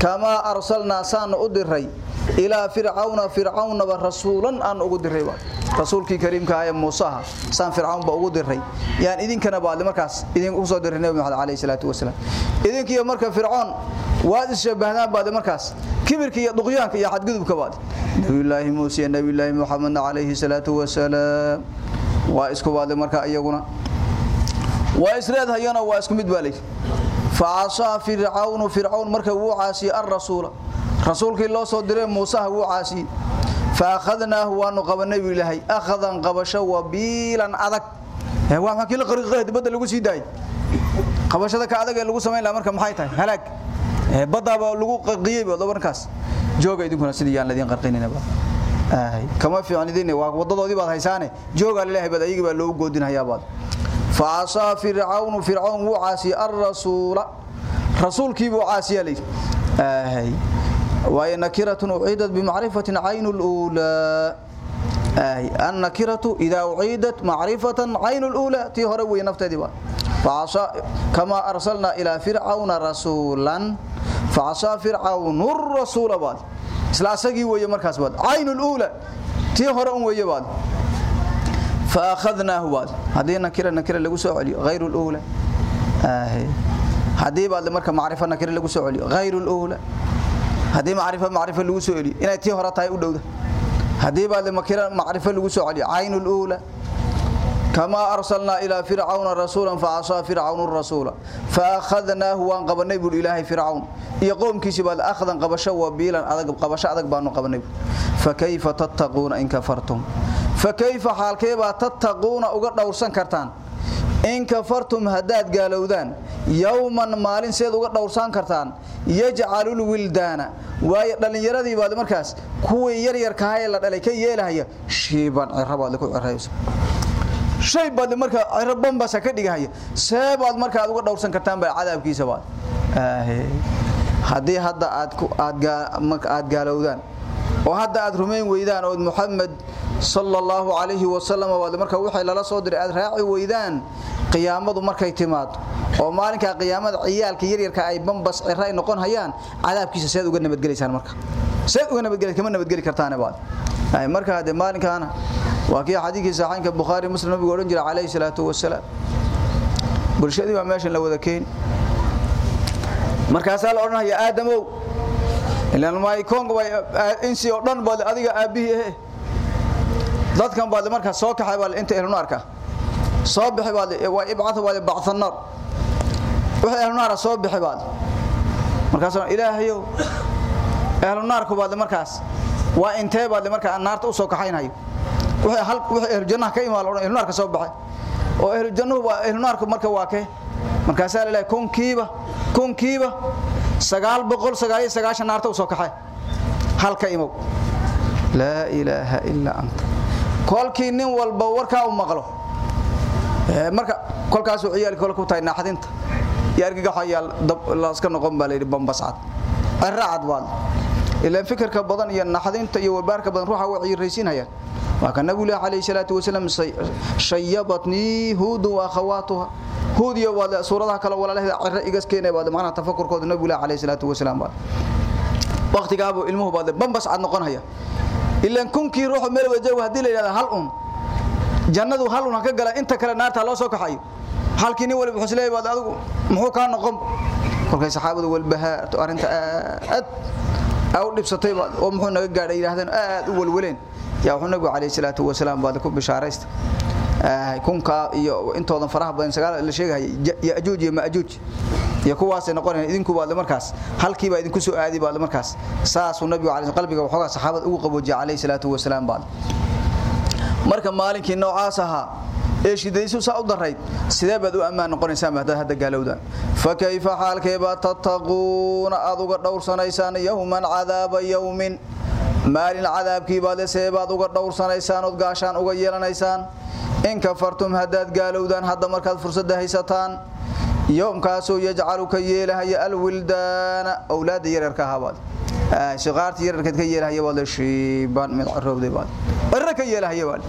S1: كما أرسلنا سان أدري ilaa fircauna fircaunaba rasuulan aan ugu diray baa rasuulkii kariimka ah ee muusaha saan fircaun ba ugu diray yaan idinkana baad markaas idin ugu soo diray nabi maxamed kaleey salaatu wasalaam idinkiyo marka fircaun waad ishabahdaan baad markaas kibirka iyo duqyaanka iyo xadgudubka baad nabi ilaahi muusa iyo nabi ilaahi maxamed kaleey salaatu wasalaam waa isku baad marka iyaguna waa isreed hayana waa isku mid baa leeyahay fa asa fircaun fircaun marka uu caasi ar rasuula rasuulkii loo soo diray Muuse wuu caasi faakhadnaahu wa nuqabanay ilaahay akhadan qabasha wa bilan adag waa maxaa kila qariiqada dibada lagu sii daay qabashada ka adag ee lagu sameeyay marka maxay tahay halaag badaba lagu qarqiyay badabkaas jooga idinkuna sidii aan ladin qarqinaynaba ay kama fiican idin waa wadadoodii baad haysaane jooga ilaahay bad ayaga baa loo goodinayaa baad فعصى فرعون فرعون وعاسي الرسول رسولكي وعاسي لي آه وهي نكرة أعيدت بمعرفة عين الأولى أي آه، النكرة إذا أعيدت معرفة عين الأولى تهروي نفتدي بها فعصى كما أرسلنا إلى فرعون رسولا فعصى فرعون الرسول بعد إسلا سقي مركز بعد عين الأولى تهروي ويا بعد فأخذناه بعد هذه النكرة النكرة اللي قسوا غير الأولى أي آه، هذه بعد مركز معرفة النكرة اللي قسوا غير الأولى hadii maarifa maarifa lagu soo celiyo inay tii hore tahay u dhowda hadii baad makira maarifa lagu soo celiyo aynul uula كما أرسلنا إلى فرعون رسولا فعصى فرعون الرسول فأخذناه وان قبني بل إلهي فرعون يقوم كسبال أخذا قبشا وبيلا أذق قبشا أذق بانو قبني فكيف تتقون إن كفرتم فكيف حالكيبا تتقون أغر دورسان كرتان in kafartum haddaad gaalowdaan yowman maalin seed uga dhowrsaan kartaan yajcalul wildaana waayo dhallinyaradii baad markaas kuwii yaryarkahaee la dhalay ka yeelahaya shiiban cirabaad ku ciraysa shay baad markaa ciro bambasa ka dhigahaya seebaad markaad uga dhowrsan kartaan baa cadaabkiisa baad haddii hadda aad aad gaalowdaan oo hadda aad rumeyn weydaan oo Muhammad sallallahu alayhi wasallam waad marka waxay lala soo diray aad raaci weydaan qiyaamadu markay timaado oo maalinka qiyaamada ciyaalka yar yarka ay bambas ciray noqon hayaan cadaabkiisa saad uga nabadgalaysaan marka saad uga nabadgalay kama nabadgali kartaan baad ay marka hada maalinkan waa kii xadiiskii saxiinka bukhari muslim nabiga oran jiray alayhi salatu wasalaam bulshadii waa meeshan la wada keen markaas la oranayo aadamow ilanmyonginsi eh, oo dhan baale adiga aabbihii ahe dadkan baale markaa soo kaxay baale inta ehlunaarka soo bixi baale eh, waa ibcada baale bacanaar wixii ehlunaara soo bixi baale markaas ilaahayow ehlunaarku baale markaas waa intee baale markaa naarta u soo kaxaynayo wixii ehlujannaha ka imaal oo ehlunaarka soo baxay oo ehlujannuhu waa ehlunaarku marka waa kee markaasaa la leeyahay kunkiiba kunkiiba 999 naarta soo kaxay halka imow la ilaaha illa anta kolkii nin walba warka uu maqlo marka kolkaas uu ciyaalka kala ku tahay naaxdinta yargiga xayaal la iska noqon baa leeyay bombasad arad wal ila fikirka badan iyo naaxdinta iyo wabaarka badan ruuxa uu ciyaareysinayaa waa kan nabiga kaleey salaatu wasalaam shayyabatni hud wa akhawatuha hudiyo waa suuradaha kale walaalaha cira igas keenay baa macnaha tafakurkooda nabiga kaleey salaatu wasalaam baa waqtigaabu ilmuhu baa bambas aad noqon haya ilaan kunkii ruuxu meel wajaa hadii la yiraahdo hal un jannadu hal un ka gala inta kale naarta loo soo kaxayo halkii nin waliba xuslay baad adigu muxuu ka noqon kolkay saxaabadu walbahaarto arinta aad aw dhibsatay baad oo muxuu naga gaadhay yiraahdeen aad u walwaleen yaa wuxuu nabiga kaleey salaatu wasalaam baa ku bishaaraysta kunka iyo intoodan faraha badan sagaal la sheegay yaajuuj iyo maajuuj iyo kuwaas ay noqonayaan idinku baad markaas halkii baa idinku soo aadi baad markaas saas uu nabigu calayhi qalbiga waxooga saxaabada ugu qaboojiye calayhi salaatu wasalaam baad marka maalinkii noocaas ahaa ee shidaysu saa u darayd sidee baad u ammaan noqonaysaa maada hada gaalowda fa kayfa halkay baad tattaquuna aad uga dhowrsanaysaan yawman cadaaba yawmin maalin cadaabkii baad leeseebaad uga dhowrsanaysaan oo gaashaan uga yeelanaysaan in kafartum hadaad gaalowdaan hadda markaad fursada haysataan يومكاسو يجعلك يلهي الولدان اولاد يررك هبال شقارت يررك يلهي ولا شيبان من عروب دي بال برك يلهي بال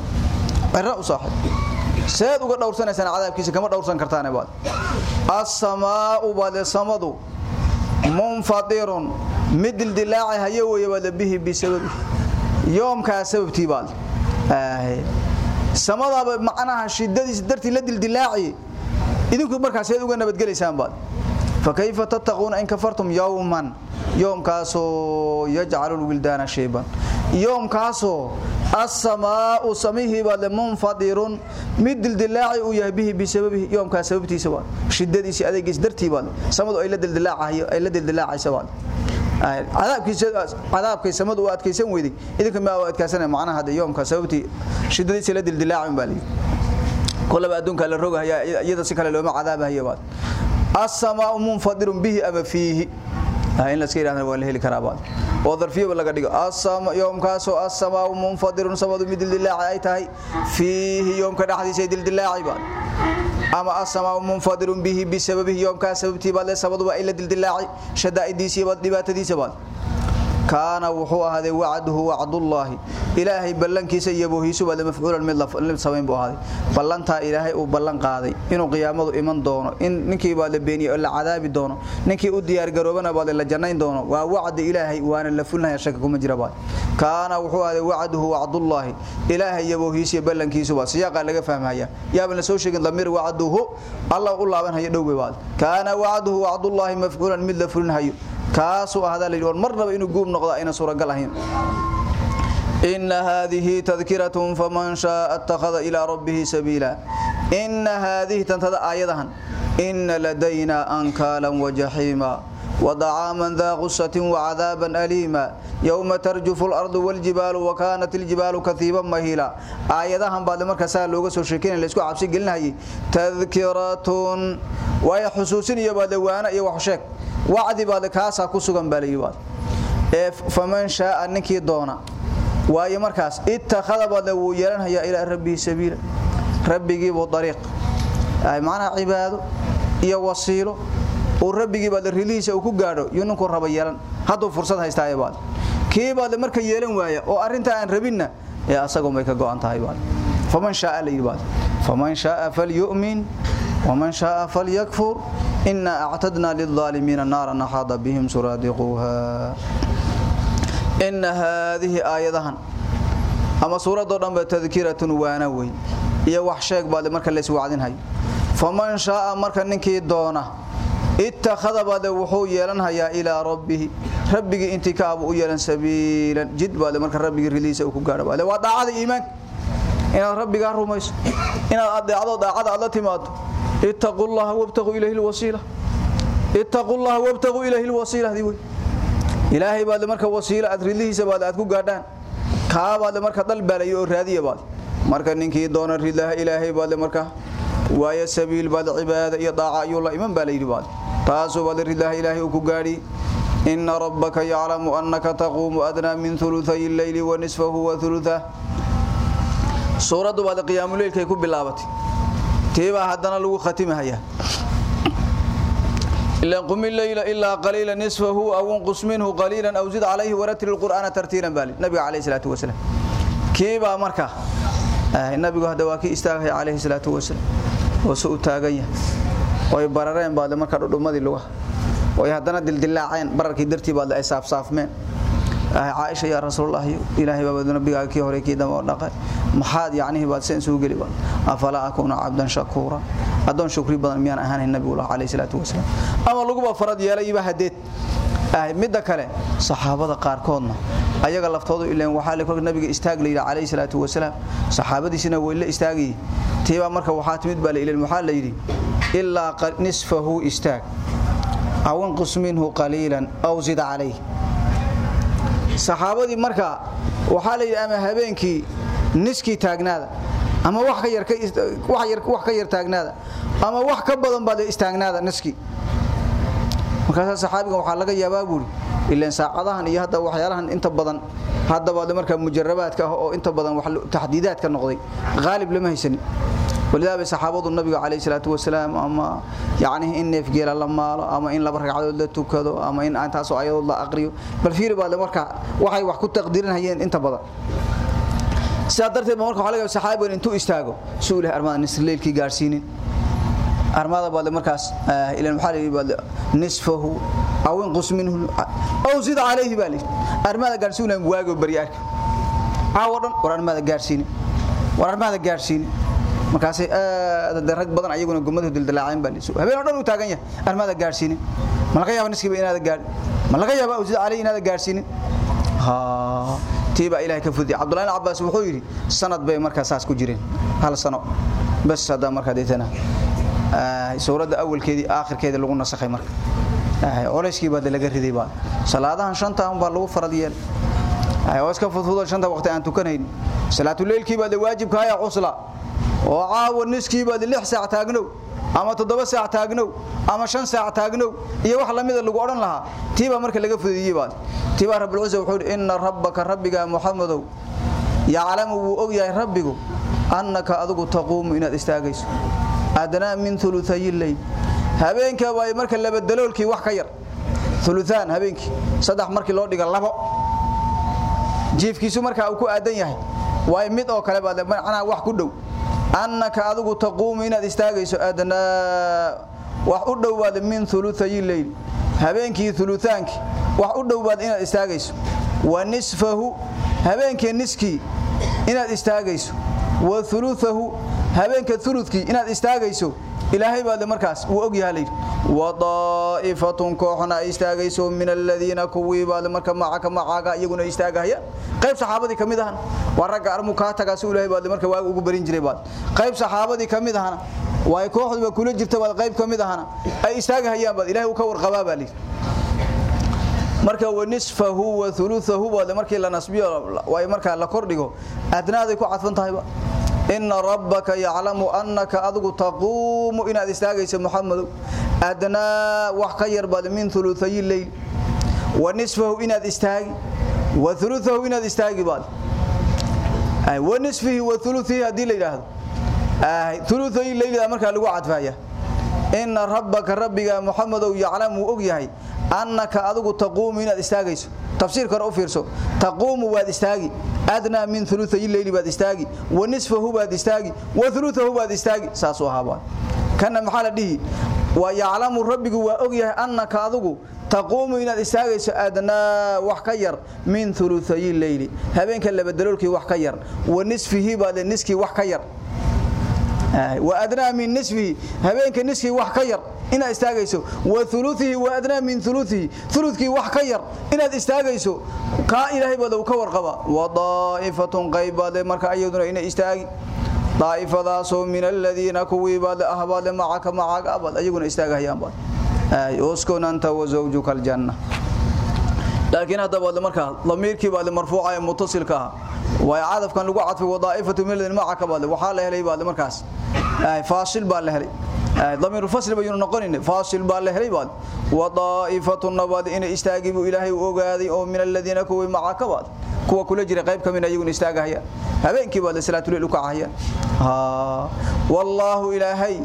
S1: بر صاحب سيد uga dhowrsanaysan cadaabkiisa kama dhowrsan kartaan baad as-samaa wal samadu munfadirun midil dilaaci hayo way wada bihi bisabab yoomka sababtii baal ah samadaba macnaha shidadiis dartii la dildilaaci idinku markaas ay uga nabadgalaysaan baal فكيف تتقون ان كفرتم يوما يوم كاسو يجعل الولدان شيبا يوم كاسو السماء سميه بالمنفطر مدل دلاعي ويهبه بسببه يوم كاسبتي سواء شدتي سي ادغيس درتي بال سمد اي لدلدلاعه اي لدلدلاعه سواء cadaabkiisa cadaabkiisamadu waa adkeysan weeday idinka ma adkeysanay macnaha hada yoomka sababti shidadiisa la dildilaacin baa leeyahay kulaba adduunka la rogahay iyada si kale looma cadaabahay baad as-samaa munfadirun bihi ama fiihi in la iska yiraahdo waa la heli karaa baad oo darfiyo laga dhigo asama yoomkaas oo asamaa'u munfadirun samadu midil dilaaci ay tahay fihi yoomka dhaxdiisa dil dilaaci baad ama asamaa'u munfadirun bihi bisababihi yoomkaas sababtii baad la sabadu waa ila dil dilaaci shadaa'idisi baad dhibaatadiisa baad kaana wuxuu ahaday wacduhu wacdullaahi ilaahay ballankiisa iyo boohiisu waa mafcuulan mid la sameyn buu ahaday ballantaa ilaahay uu ballan qaaday inuu qiyaamadu iman doono in ninkii baa la beeniyo la cadaabi doono ninkii u diyaar garoobana baa la jannayn doono waa wacdi ilaahay waana la fulnahay shaka kuma jira baa kaana wuxuu ahaday wacduhu wacdullaahi ilaahay iyo boohiisu ballankiisu waa siyaaqa laga fahmaya yaaba la soo sheegin damiir wacduhu allah u laabanaya dhowbay baa kaana wacduhu wacdullaahi mafcuulan mid la fulnahay كاس وهذا اللي مرنا بين قوم نقضى أين سوره قال إن هذه تذكرة فمن شاء اتخذ إلى ربه سبيلا إن هذه تنتهى آياتها إن لدينا أنكالا وجحيما وضعاما ذا غصة وعذابا أليما يوم ترجف الأرض والجبال وكانت الجبال كثيبا مهيلا آياتها بعد مركة سهل لوغس سوشيكين اللي اسكو عبسي قلنا هي تذكرة وهي حسوسين يبادوانا يوحشك wacdi baad kaasa ku sugan balayiwaad ee faman shaa ninkii doona waayo markaas ittakhada baad wuu yeelanaya ila rabbi sabiila rabbigii buu dariiq ay macna ibaado iyo wasiilo oo rabbigii baad riliisa ku gaadho iyo ninku raba yeelan haduu fursad haystaayo baad kii baad marka yeelan waaya oo arinta aan rabinna ee asagu may ka go'an tahay baad faman shaa la yibaad faman shaa falyu'min ومن شاء فليكفر إنا أعتدنا للظالمين نارا نحاط بهم سرادقها إن هذه آياتهن أما سورة دون تذكرة وانا وين iyo wax sheeg baad marka la is wacdinhay faman shaa marka ninkii doona ittakhadha baad wuxuu yeelanaya ila rabbihi rabbigi intii ka abu yeelan sabiilan jid baad marka rabbigi release uu ku gaaro baad waa daacada iimaan inaad rabbiga rumayso inaad adeecdo daacada alla timaado اتقوا الله وابتغوا اليه الوسيله اتقوا الله وابتغوا اليه الوسيله دي وي ilaahay baad marka wasiila aad ridlihiisa baad aad ku gaadhaan ka baad marka dalbalayo raadiya baad marka ninkii doona ridlaha ilaahay baad marka waaya sabiil baad cibaada iyo daaca iyo la iman balayri baad taaso baad ridlaha ilaahay ku gaari inna rabbaka ya'lamu annaka taqumu adna min thuluthay al-layli wa nisfahu wa thuluthahu suradu baad qiyaamul leelkay ku bilaabatay teeba hadana lagu khatimayaa إلا قم الليل إلا قليلا نصفه أو انقص منه قليلا أو زد عليه ورتل القرآن ترتيلا بالي نبي عليه الصلاة والسلام كيبا مركا آه النبي هذا واكي استاغه عليه الصلاة والسلام وسوء تاغيا way barareen baad marka dhudhumadii lugaha way hadana dildilaaceen bararkii dartii baad ay saaf saafmeen عائشة يا رسول الله إلهي بابد نبيك كي هوري كي دم ودقى محاد يعني باد سين سو غلي أفلا أكون عبدا شكورا أدون شكري بدن ميان أهان النبي الله عليه الصلاة والسلام أما لغبا فرد يلي بهديت midda kale saxaabada qaarkoodna ayaga laftoodu ileen waxaa la kor nabiga istaag leeyahay kaleey salaatu wasalaam saxaabadiisina way la istaagay teeba marka waxaa timid baa ileen waxaa la yiri illa qad nisfahu istaag awan qisminhu qaliilan aw zid alayhi saxaabadii marka waxaa la yidhi ama habeenkii taagnaada ama wax ka yar taagnaada ama wax ka badan baad istaagnaada niskii markaasaa saxaabigan waxaa laga yaabaa buuri ilaan saacadahan iyo hadda waxyaalahan inta badan haddaba marka mujarabaadka oo inta badan wax taxdiidaadka noqday qaalib lama haysan walidaaba saxaabadu nabiga kaleey salaatu wasalaam ama yaani in neefgeela la maalo ama in laba ragcadood la tukado ama in aan taas oo ayadoo la aqriyo bal fiir baad marka waxay wax ku taqdiirinayeen inta badan sadarteed marka waxa laga saxaabo inuu istaago suulaha armaan nisleelki gaarsiinin armada baad markaas ilaa maxalli baad nisfahu aw in qisminhu aw zid alayhi balik armada gaarsiinayaan waago bari ark aawadan armada gaarsiin armada gaarsiin markaas aad rag badan ayaguna gumadu dildilaacan baa lisu habeen dhan u taagan yahay armada gaarsiin ma laga yaabo nisfiga inaad gaar ma laga yaabo aw zid alayhi inaad gaarsiin ha tiiba ilaahay ka fudi abdullaahi abbaas wuxuu yiri sanad bay markaas saas ku jireen hal sano bas hada markaa deetana suurada awalkeedii aakhirkeeda lagu nasaxay marka ay oleyskii baad laga riday baa salaadahan shanta baa lagu farad yeel ay oo iska fududo shanta waqti aan tukanayn salaatul leelkii baad waajibka ah usla oo caawa niskii baad 6 saac taagnow ama 7 saac taagnow ama 5 saac taagnow iyo wax lamida lagu oran lahaa tiiba marka laga fududiyay baa tiiba rabbul uzza wuxuu inna rabbaka rabbiga muhammadow ya'lamu uu og yahay rabbigu annaka adigu taquum inaad istaagayso haddana min thuluthay al-layl habeenka way marka laba daloolkii wax ka yar thuluthan habeenki saddex markii loo dhigo labo jiifkiisu marka uu ku aadan yahay way mid oo kale baad macnaa wax ku dhow annaka adigu taquum inaad istaagayso aadana wax u dhowaad min thuluthay al-layl habeenkii thuluthanki wax u dhowaad inaad istaagayso wa nisfahu habeenkii niski inaad istaagayso wa thuluthahu habeenka thuludkii inaad istaagayso ilaahay baa markaas uu og yahay wadaa'ifatun kooxna istaagayso min alladina kuwi baa marka macaka macaga iyaguna istaagaya qayb saxaabadii kamid ahan waa ragga armu ka tagaas ilaahay baa marka waa ugu barin jiray baa qayb saxaabadii kamid ahana waa kooxdu kula jirta baa qayb kamid ahana ay istaagayaan baa ilaahay uu ka warqabaa baa marka wa nisfahu wa thuluthahu baa markii la nasbiyo waa marka la kordhigo adnaada ku cadfan tahay baa إن ربك يعلم أنك أدغ تقوم إن أدي استاغيس محمد أدنى وحكير بد من ثلثي الليل ونصفه إن أدي استاغي وثلثه إن أدي استاغي بد أي ونصفه وثلثه أدي ليل هذا آه ثلثي الليل أمرك لغو عدفايا إن ربك ربك محمد يعلم أغيهي أنك أدغ تقوم إن أدي استاغيس تفسير كره فيرسو تقوم واد استاغي ادنى من ثلثي الليل واد استاغي ونصفه واد استاغي وثلثه واد استاغي ساسو هابا كان محل دي ويعلم ربك واغيه انك ادغو تقوم ان استاغيس ادنا واخ كير من ثلثي الليل layli لبدلولكي واخ كير ونصفه ka yar wa nisfihi baad وادنى من نصفه habeenka niskii wax ka yar inaad istaagayso wa thuluthihi wa adna min thuluthihi thuluthki wax ka yar inaad istaagayso ka ilaahay bada uu ka warqaba wa daifatun qaybade marka ayaduna inay istaagi daifadaasoo min alladina kuwi baad ahbaad macaka macaka abad ayaguna istaagayaan baad ay uskun anta wa zawjuka aljanna laakiin hadaba marka lamiirkii baad marfuuca ee mutasilka ah way cadafkan lagu cadfay wadaa'ifatu milan ma caqabad waxa la helay baad markaas ay faasil baa la helay damir ضمير الفصل بينو نقولين فاصل بالهري بعد وطائفه النباد ان استاغيبو الهي اوغادي او من الذين كوي معك بعد kuwa kula jira qayb kamina ayagu istaagaya habeenki baad salaatu leeyl u kacahaya ha wallahu ilaahi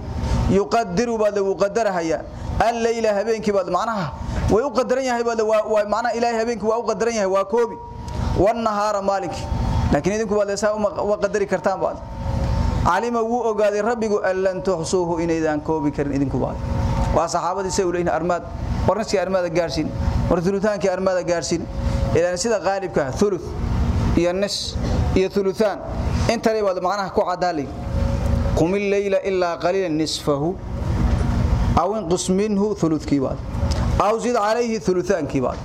S1: yuqaddiru baad uu qadarahaya al layla habeenki baad macnaha way u qadaran yahay baad waa macna ilaahi habeenki waa u qadaran yahay waa koobi wan nahara maliki laakiin idinku waad leesaa uma qadari kartaan baad alima wuu ogaaday rabbigu allan tuhsuuhu inaydan koobi karin idinku baad waa saxaabadii say u leeyeen armaad warnaskii armaada gaarsiin wartulutaankii armaada gaarsiin ilaa sida qaalibka thuluth iyo nis iyo thuluthan inta leeyahay macnaha ku cadaalay qum al-layla illa qalilan nisfahu aw inqus minhu thuluthki baad aw zid alayhi thuluthanki baad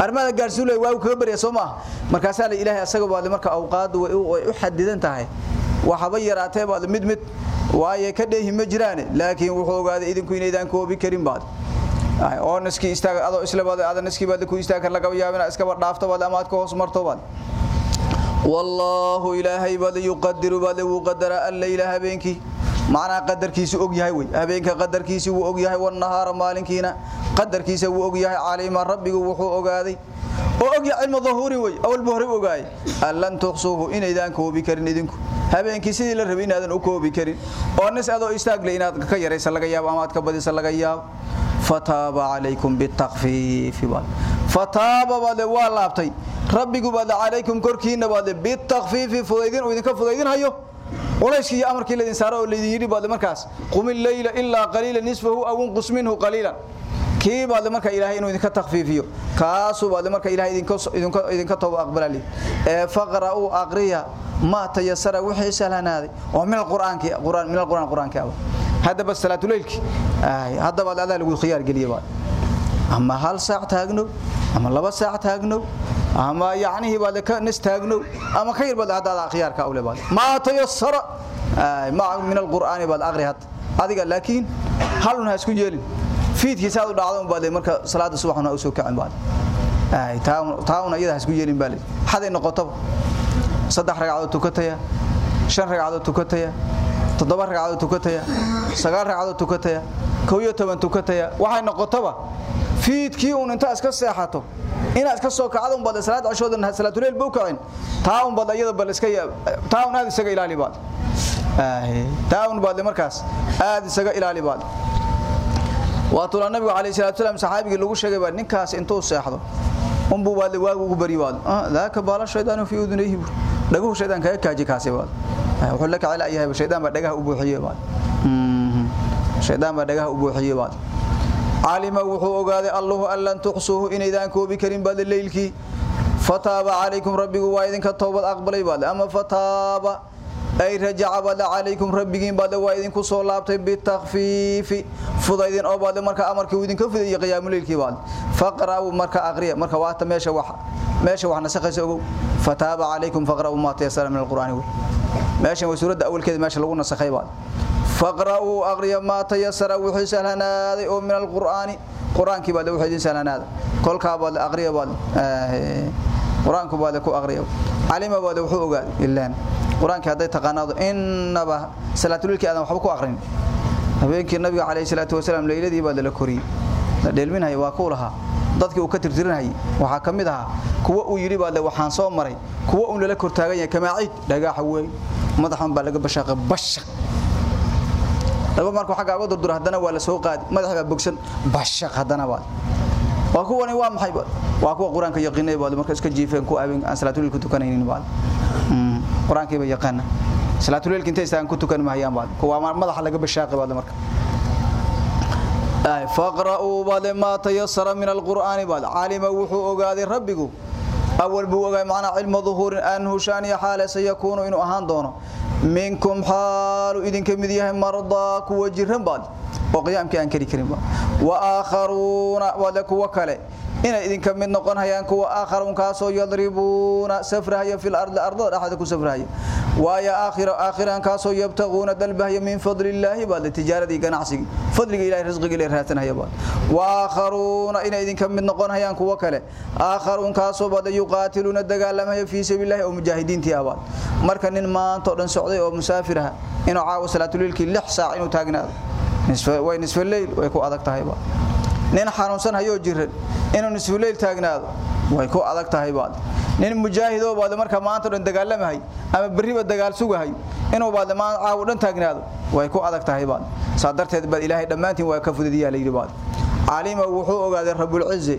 S1: armada gaarsuulay waa uu kaga bariya Soomaa markaas aan Ilaahay asaga baad marka awqaadu way u xadidan tahay waxaba yaraatay baad mid mid waaye ka dheehi ma jiraan laakiin wuxuu ogaaday idinku inaydaan koobi karin baad ay oo naski istaaga adoo isla baad aad naski baad ku istaaga laga yaabina iska dhaafto baad ama aad ka hoos marto baad wallahu ilaahay baad yuqaddiru baad uu qadara alla ilaaha beenki macnaa qadarkiisa og yahay way habeenka qadarkiisa wuu og yahay wan nahara maalinkiina qadarkiisa wuu og yahay caalima rabbigu wuxuu ogaaday oo og yahay ilmu dhuhuri way awal bohri ogaay allan tuqsuhu inaydaan koobi karin idinku habeenkii sidii la rabay inaadan u koobi karin oo nis adoo istaagle inaad ka yareysa laga yaabo ama aad ka badisa laga yaabo فتاب عليكم بالتخفيف فتاب بعد ولاابتي ربكم بعد عليكم كركين بعد بالتخفيف فويدين ويدين كفويدين هيو وليشكي امرك الذين ساروا الذي يري بعد مركاس قم الليل الا قليلا نصفه او انقص منه قليلا كي بعد مركا الهي انه idinka takhfiifiyo kaasu بعد marka ilaahay idinka idinka idinka tooba aqbalali ee faqra oo aqriya ma tayassara wixii salaanaaday oo min quraanka quraan min quraan quraanka hada bas salaatul leelki ay hada walaalaha lagu khiyaar galiyay ama hal saac taagno ama laba saac taagno ama yaanihi baad ka nastaagno ama khayr baad hadaad akhyaarka awle baad ma tayassara ay ma min alquran baad aqrihat adiga laakiin halun ha isku yeelin fiidkiisa aad u dhacdo baad marka salaada subaxna u soo kacin baad ay taawna taawna iyada ha isku yeelin baad haday noqoto saddex ragcadood tukataya shan ragcadood tukataya toddoba ragcadood tukataya sagaal ragcadood tukataya 12 tukataya waxay noqotaba fiidkii uu inta iska seexato inaad ka soo kacdo baad salaad cashoodan salaatul buu kacin taawun baad ayada bal iska yaab taawun aad isaga ilaali baad aahi taawun baad markaas aad isaga ilaali baad waa tula nabiga kaleey salaatu salaam saxaabigii lagu sheegay baa ninkaas intuu seexdo un buu baad waagu ugu bari baad daaka baala shaydaan fi udunayhi dhaguhu shaydaan kaga kaaji kaasi baad wuxuu la kacay la yahay shaydaan baa dhagaha u buuxiyay baad shaydaan baa dhagaha u buuxiyay baad علم وحو ogaaday allah allan tuqsuhu inaydaan koobi karin baad leelki fataaba alaykum rabbigu wa idinka toobad aqbalay baad ama fataaba ay rajaca wada calaykum rabbigiin baad waa idin ku soo laabtay bi takhfiifi fudaydin oo baad marka amarkii idin ka fiday qiyaamul leelkii baad faqra'u marka aqriya marka waa ta meesha waxa meesha waxna saqaysa ogow fataaba calaykum faqra'u ma tayassara min alqur'aani meesha waa suurada awalkeeda meesha lagu nasaxay baad faqra'u aqriya ma tayassara wixii sahlanaaday oo min alqur'aani qur'aankii baad wixii sahlanaaday kolka baad aqriya baad quraanku baad ku aqriyo calima baad wuxuu ogaa ilaan quraanka haday taqaanado inaba salaatulilki aadan waxba ku aqrin habeenkii nabiga kaleey salaatu wasalaam leeyladii baad la koriyay la dheelminahay waa ku lahaa dadkii uu ka tirtirinayay waxa kamid ah kuwa uu yiri baad waxaan soo maray kuwa uu la kortaagan yahay kama ciid dhagax weyn madaxan baa laga bashaaqay bashaq laba markuu xagga uga durdur hadana waa la soo qaad madaxa bogsan bashaq hadana waa waa kuwani waa maxay waa kuwa quraanka yaqiinay baa markaa iska jiifeen ku aabin aan salaatul ku tukanaynin baa quraanka bay yaqaan salaatul ilka intay saan ku tukan mahayaan baa kuwa madaxa laga bashaaqay baa markaa ay faqra'u balma tayassara min alqur'ani bal alima wuxuu ogaaday rabbigu awal buu ogaay macna cilmo dhuhurin an hushan ya xaala sayakunu inuu ahaan doono minkum xaalu idinka mid yahay marada kuwa jiran baa oo qiyaamkii aan kari karin wa aakharuuna walaku wakale ina idin kamid noqon hayaan kuwa aakharuun kaasoo yadribuna safrahay fil ardi ardo dhaxda ku safrahay waaya aakhira aakhiran kaasoo yabtaguna dalbahay min fadlillahi baad tijaaradi ganacsi fadliga ilaahay risqiga ilaahay raatanaya baad wa aakharuuna ina idin kamid noqon hayaan kuwa kale aakharuun kaasoo baad yuqaatiluna dagaalamaya fi sabilillahi oo mujaahidiintii abaad marka nin maanta oo dhan socday oo musaafir ah inuu caawa salaatulilki 6 saac inuu taagnaado nisfa way nisfa leeyl way ku adag tahay ba nin xanuunsan hayo jirin inuu nisfa leeyl taagnaado way ku adag tahay ba nin mujaahido baad marka maanta dhan dagaalamahay ama bariba dagaal sugahay inuu baad maanta caaw dhan taagnaado way ku adag tahay ba saadarteed baad ilaahay dhamaantiin waa ka fududiyaa la yiraahdo عالم وحو اوغاده رب العزه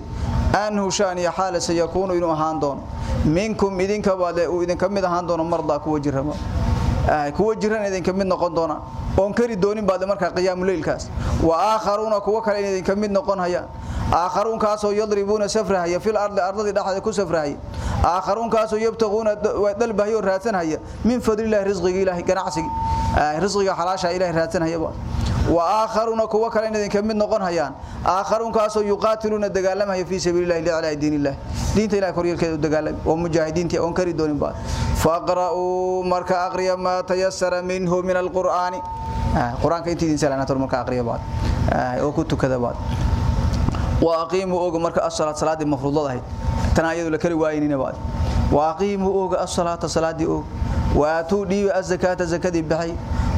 S1: انه شان يحال سيكون انه هاندون منكم اذنك بعد اذن كميد هاندون مرضى كو جرما kuwa jiran idinka mid noqon doona oon kari doonin baad marka qiyaamul leelkaas wa aakharuna kuwa kale idinka mid noqon haya aakharun kaasoo yadribuna safra haya fil ardi ardadi dhaxda ku safraay aakharun kaasoo yabtaquna wa dalbahay raadsan haya min fadlillahi rizqiga ilahi ganacsiga rizqiga halaasha ilahi raadsan haya واخرون كوا كلا idin kamid noqon hayaan akharun kaasoo yuqaatiluna dagaalamaya fi sabiilillahi la'ala diinillah diinta ilaahay koryeelkeeda dagaalam oo mujaahidiinta oon kari doonin ba faqra'u marka aqriya ma ما تيسر منه من القرآن آه، قرآن كيتي دين سلانة المركة أقرية بعد آه، أو كنت كذا بعد وأقيموا أوغ مركة الصلاة صلاة المفروضة ظهي تنايدوا لكري واينين بعد وأقيموا أوغ الصلاة صلاة أوغ وآتوا لي الزكاة زكاة بحي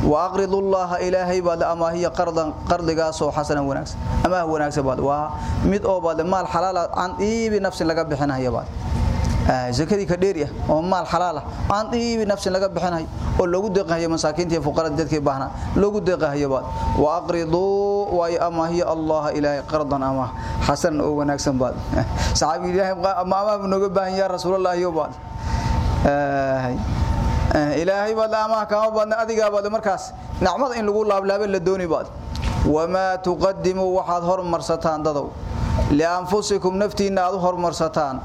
S1: وأقرض الله إلهي بعد أما هي قرضا قرضا سو حسنا وناكس أما هو ناكس بعد ومد أو بعد مال حلال عن إي بنفس لقب بحنا هي بعد zakadii ka dheer ah oo maal xalaal ah aan dhiibi nafsi laga bixinayo oo loogu deeqayo masaakiinta iyo fuqarada dadkii baahna loogu deeqayo baad wa aqridu wa amahiya allah ilaahi qardan ama hasan oo wanaagsan baad saabi ilaahi ama ama nooga baahan yaa rasuulullah iyo baad ilaahi baad ama ka baad adiga baad markaas nacmada in lagu laablaabo la dooni baad wama tuqaddimu waxaad hormarsataan dadow lianfusikum naftiina aad u hormarsataan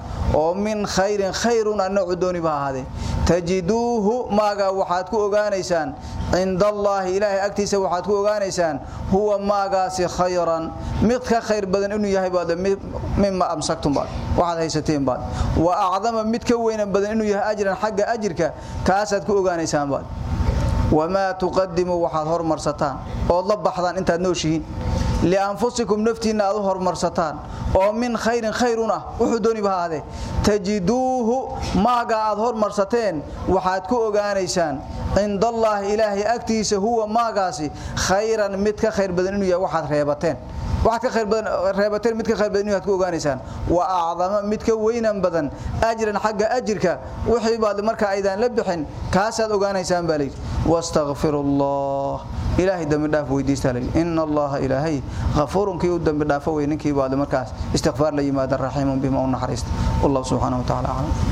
S1: oo min khayrin khayrun an udooni baahade tajiduhu maaga waxaad ku ogaanaysaan inda allah ilaahi agtiisa waxaad ku ogaanaysaan huwa maagaasi khayran mid ka khayr badan inuu yahay baad mimma amsaktum baad waxaad haysateen baad wa a'dama mid ka weyn badan inuu yahay ajran xagga ajirka kaas aad ku ogaanaysaan baad وما تقدموا وحد هرمرستان او لا انت نوشين لانفسكم نفتينا اد هرمرستان او من خير خيرنا وحدوني بهاده تجدوه ما قاد هرمرستين وحد كو اوغانيسان عند الله الهي اكتيسه هو ما قاسي خيرا متك خير بدن انه يا وحد ريبتين wax ka khayr badan reebateen mid ka khayr badan inaad ku ogaanaysaan waa acdama mid ka weynan badan ajran xagga ajirka wixii baad marka aydan la bixin kaasaad ogaanaysaan baa leeyahay wastaghfirullah ilaahi dambi dhaaf weydiista leeyahay inna allaha ilaahi ghafurun kii u dambi dhaafo weynankii baad markaas istighfar la yimaada rahiimun bima u naxariista wallahu subhanahu wa ta'ala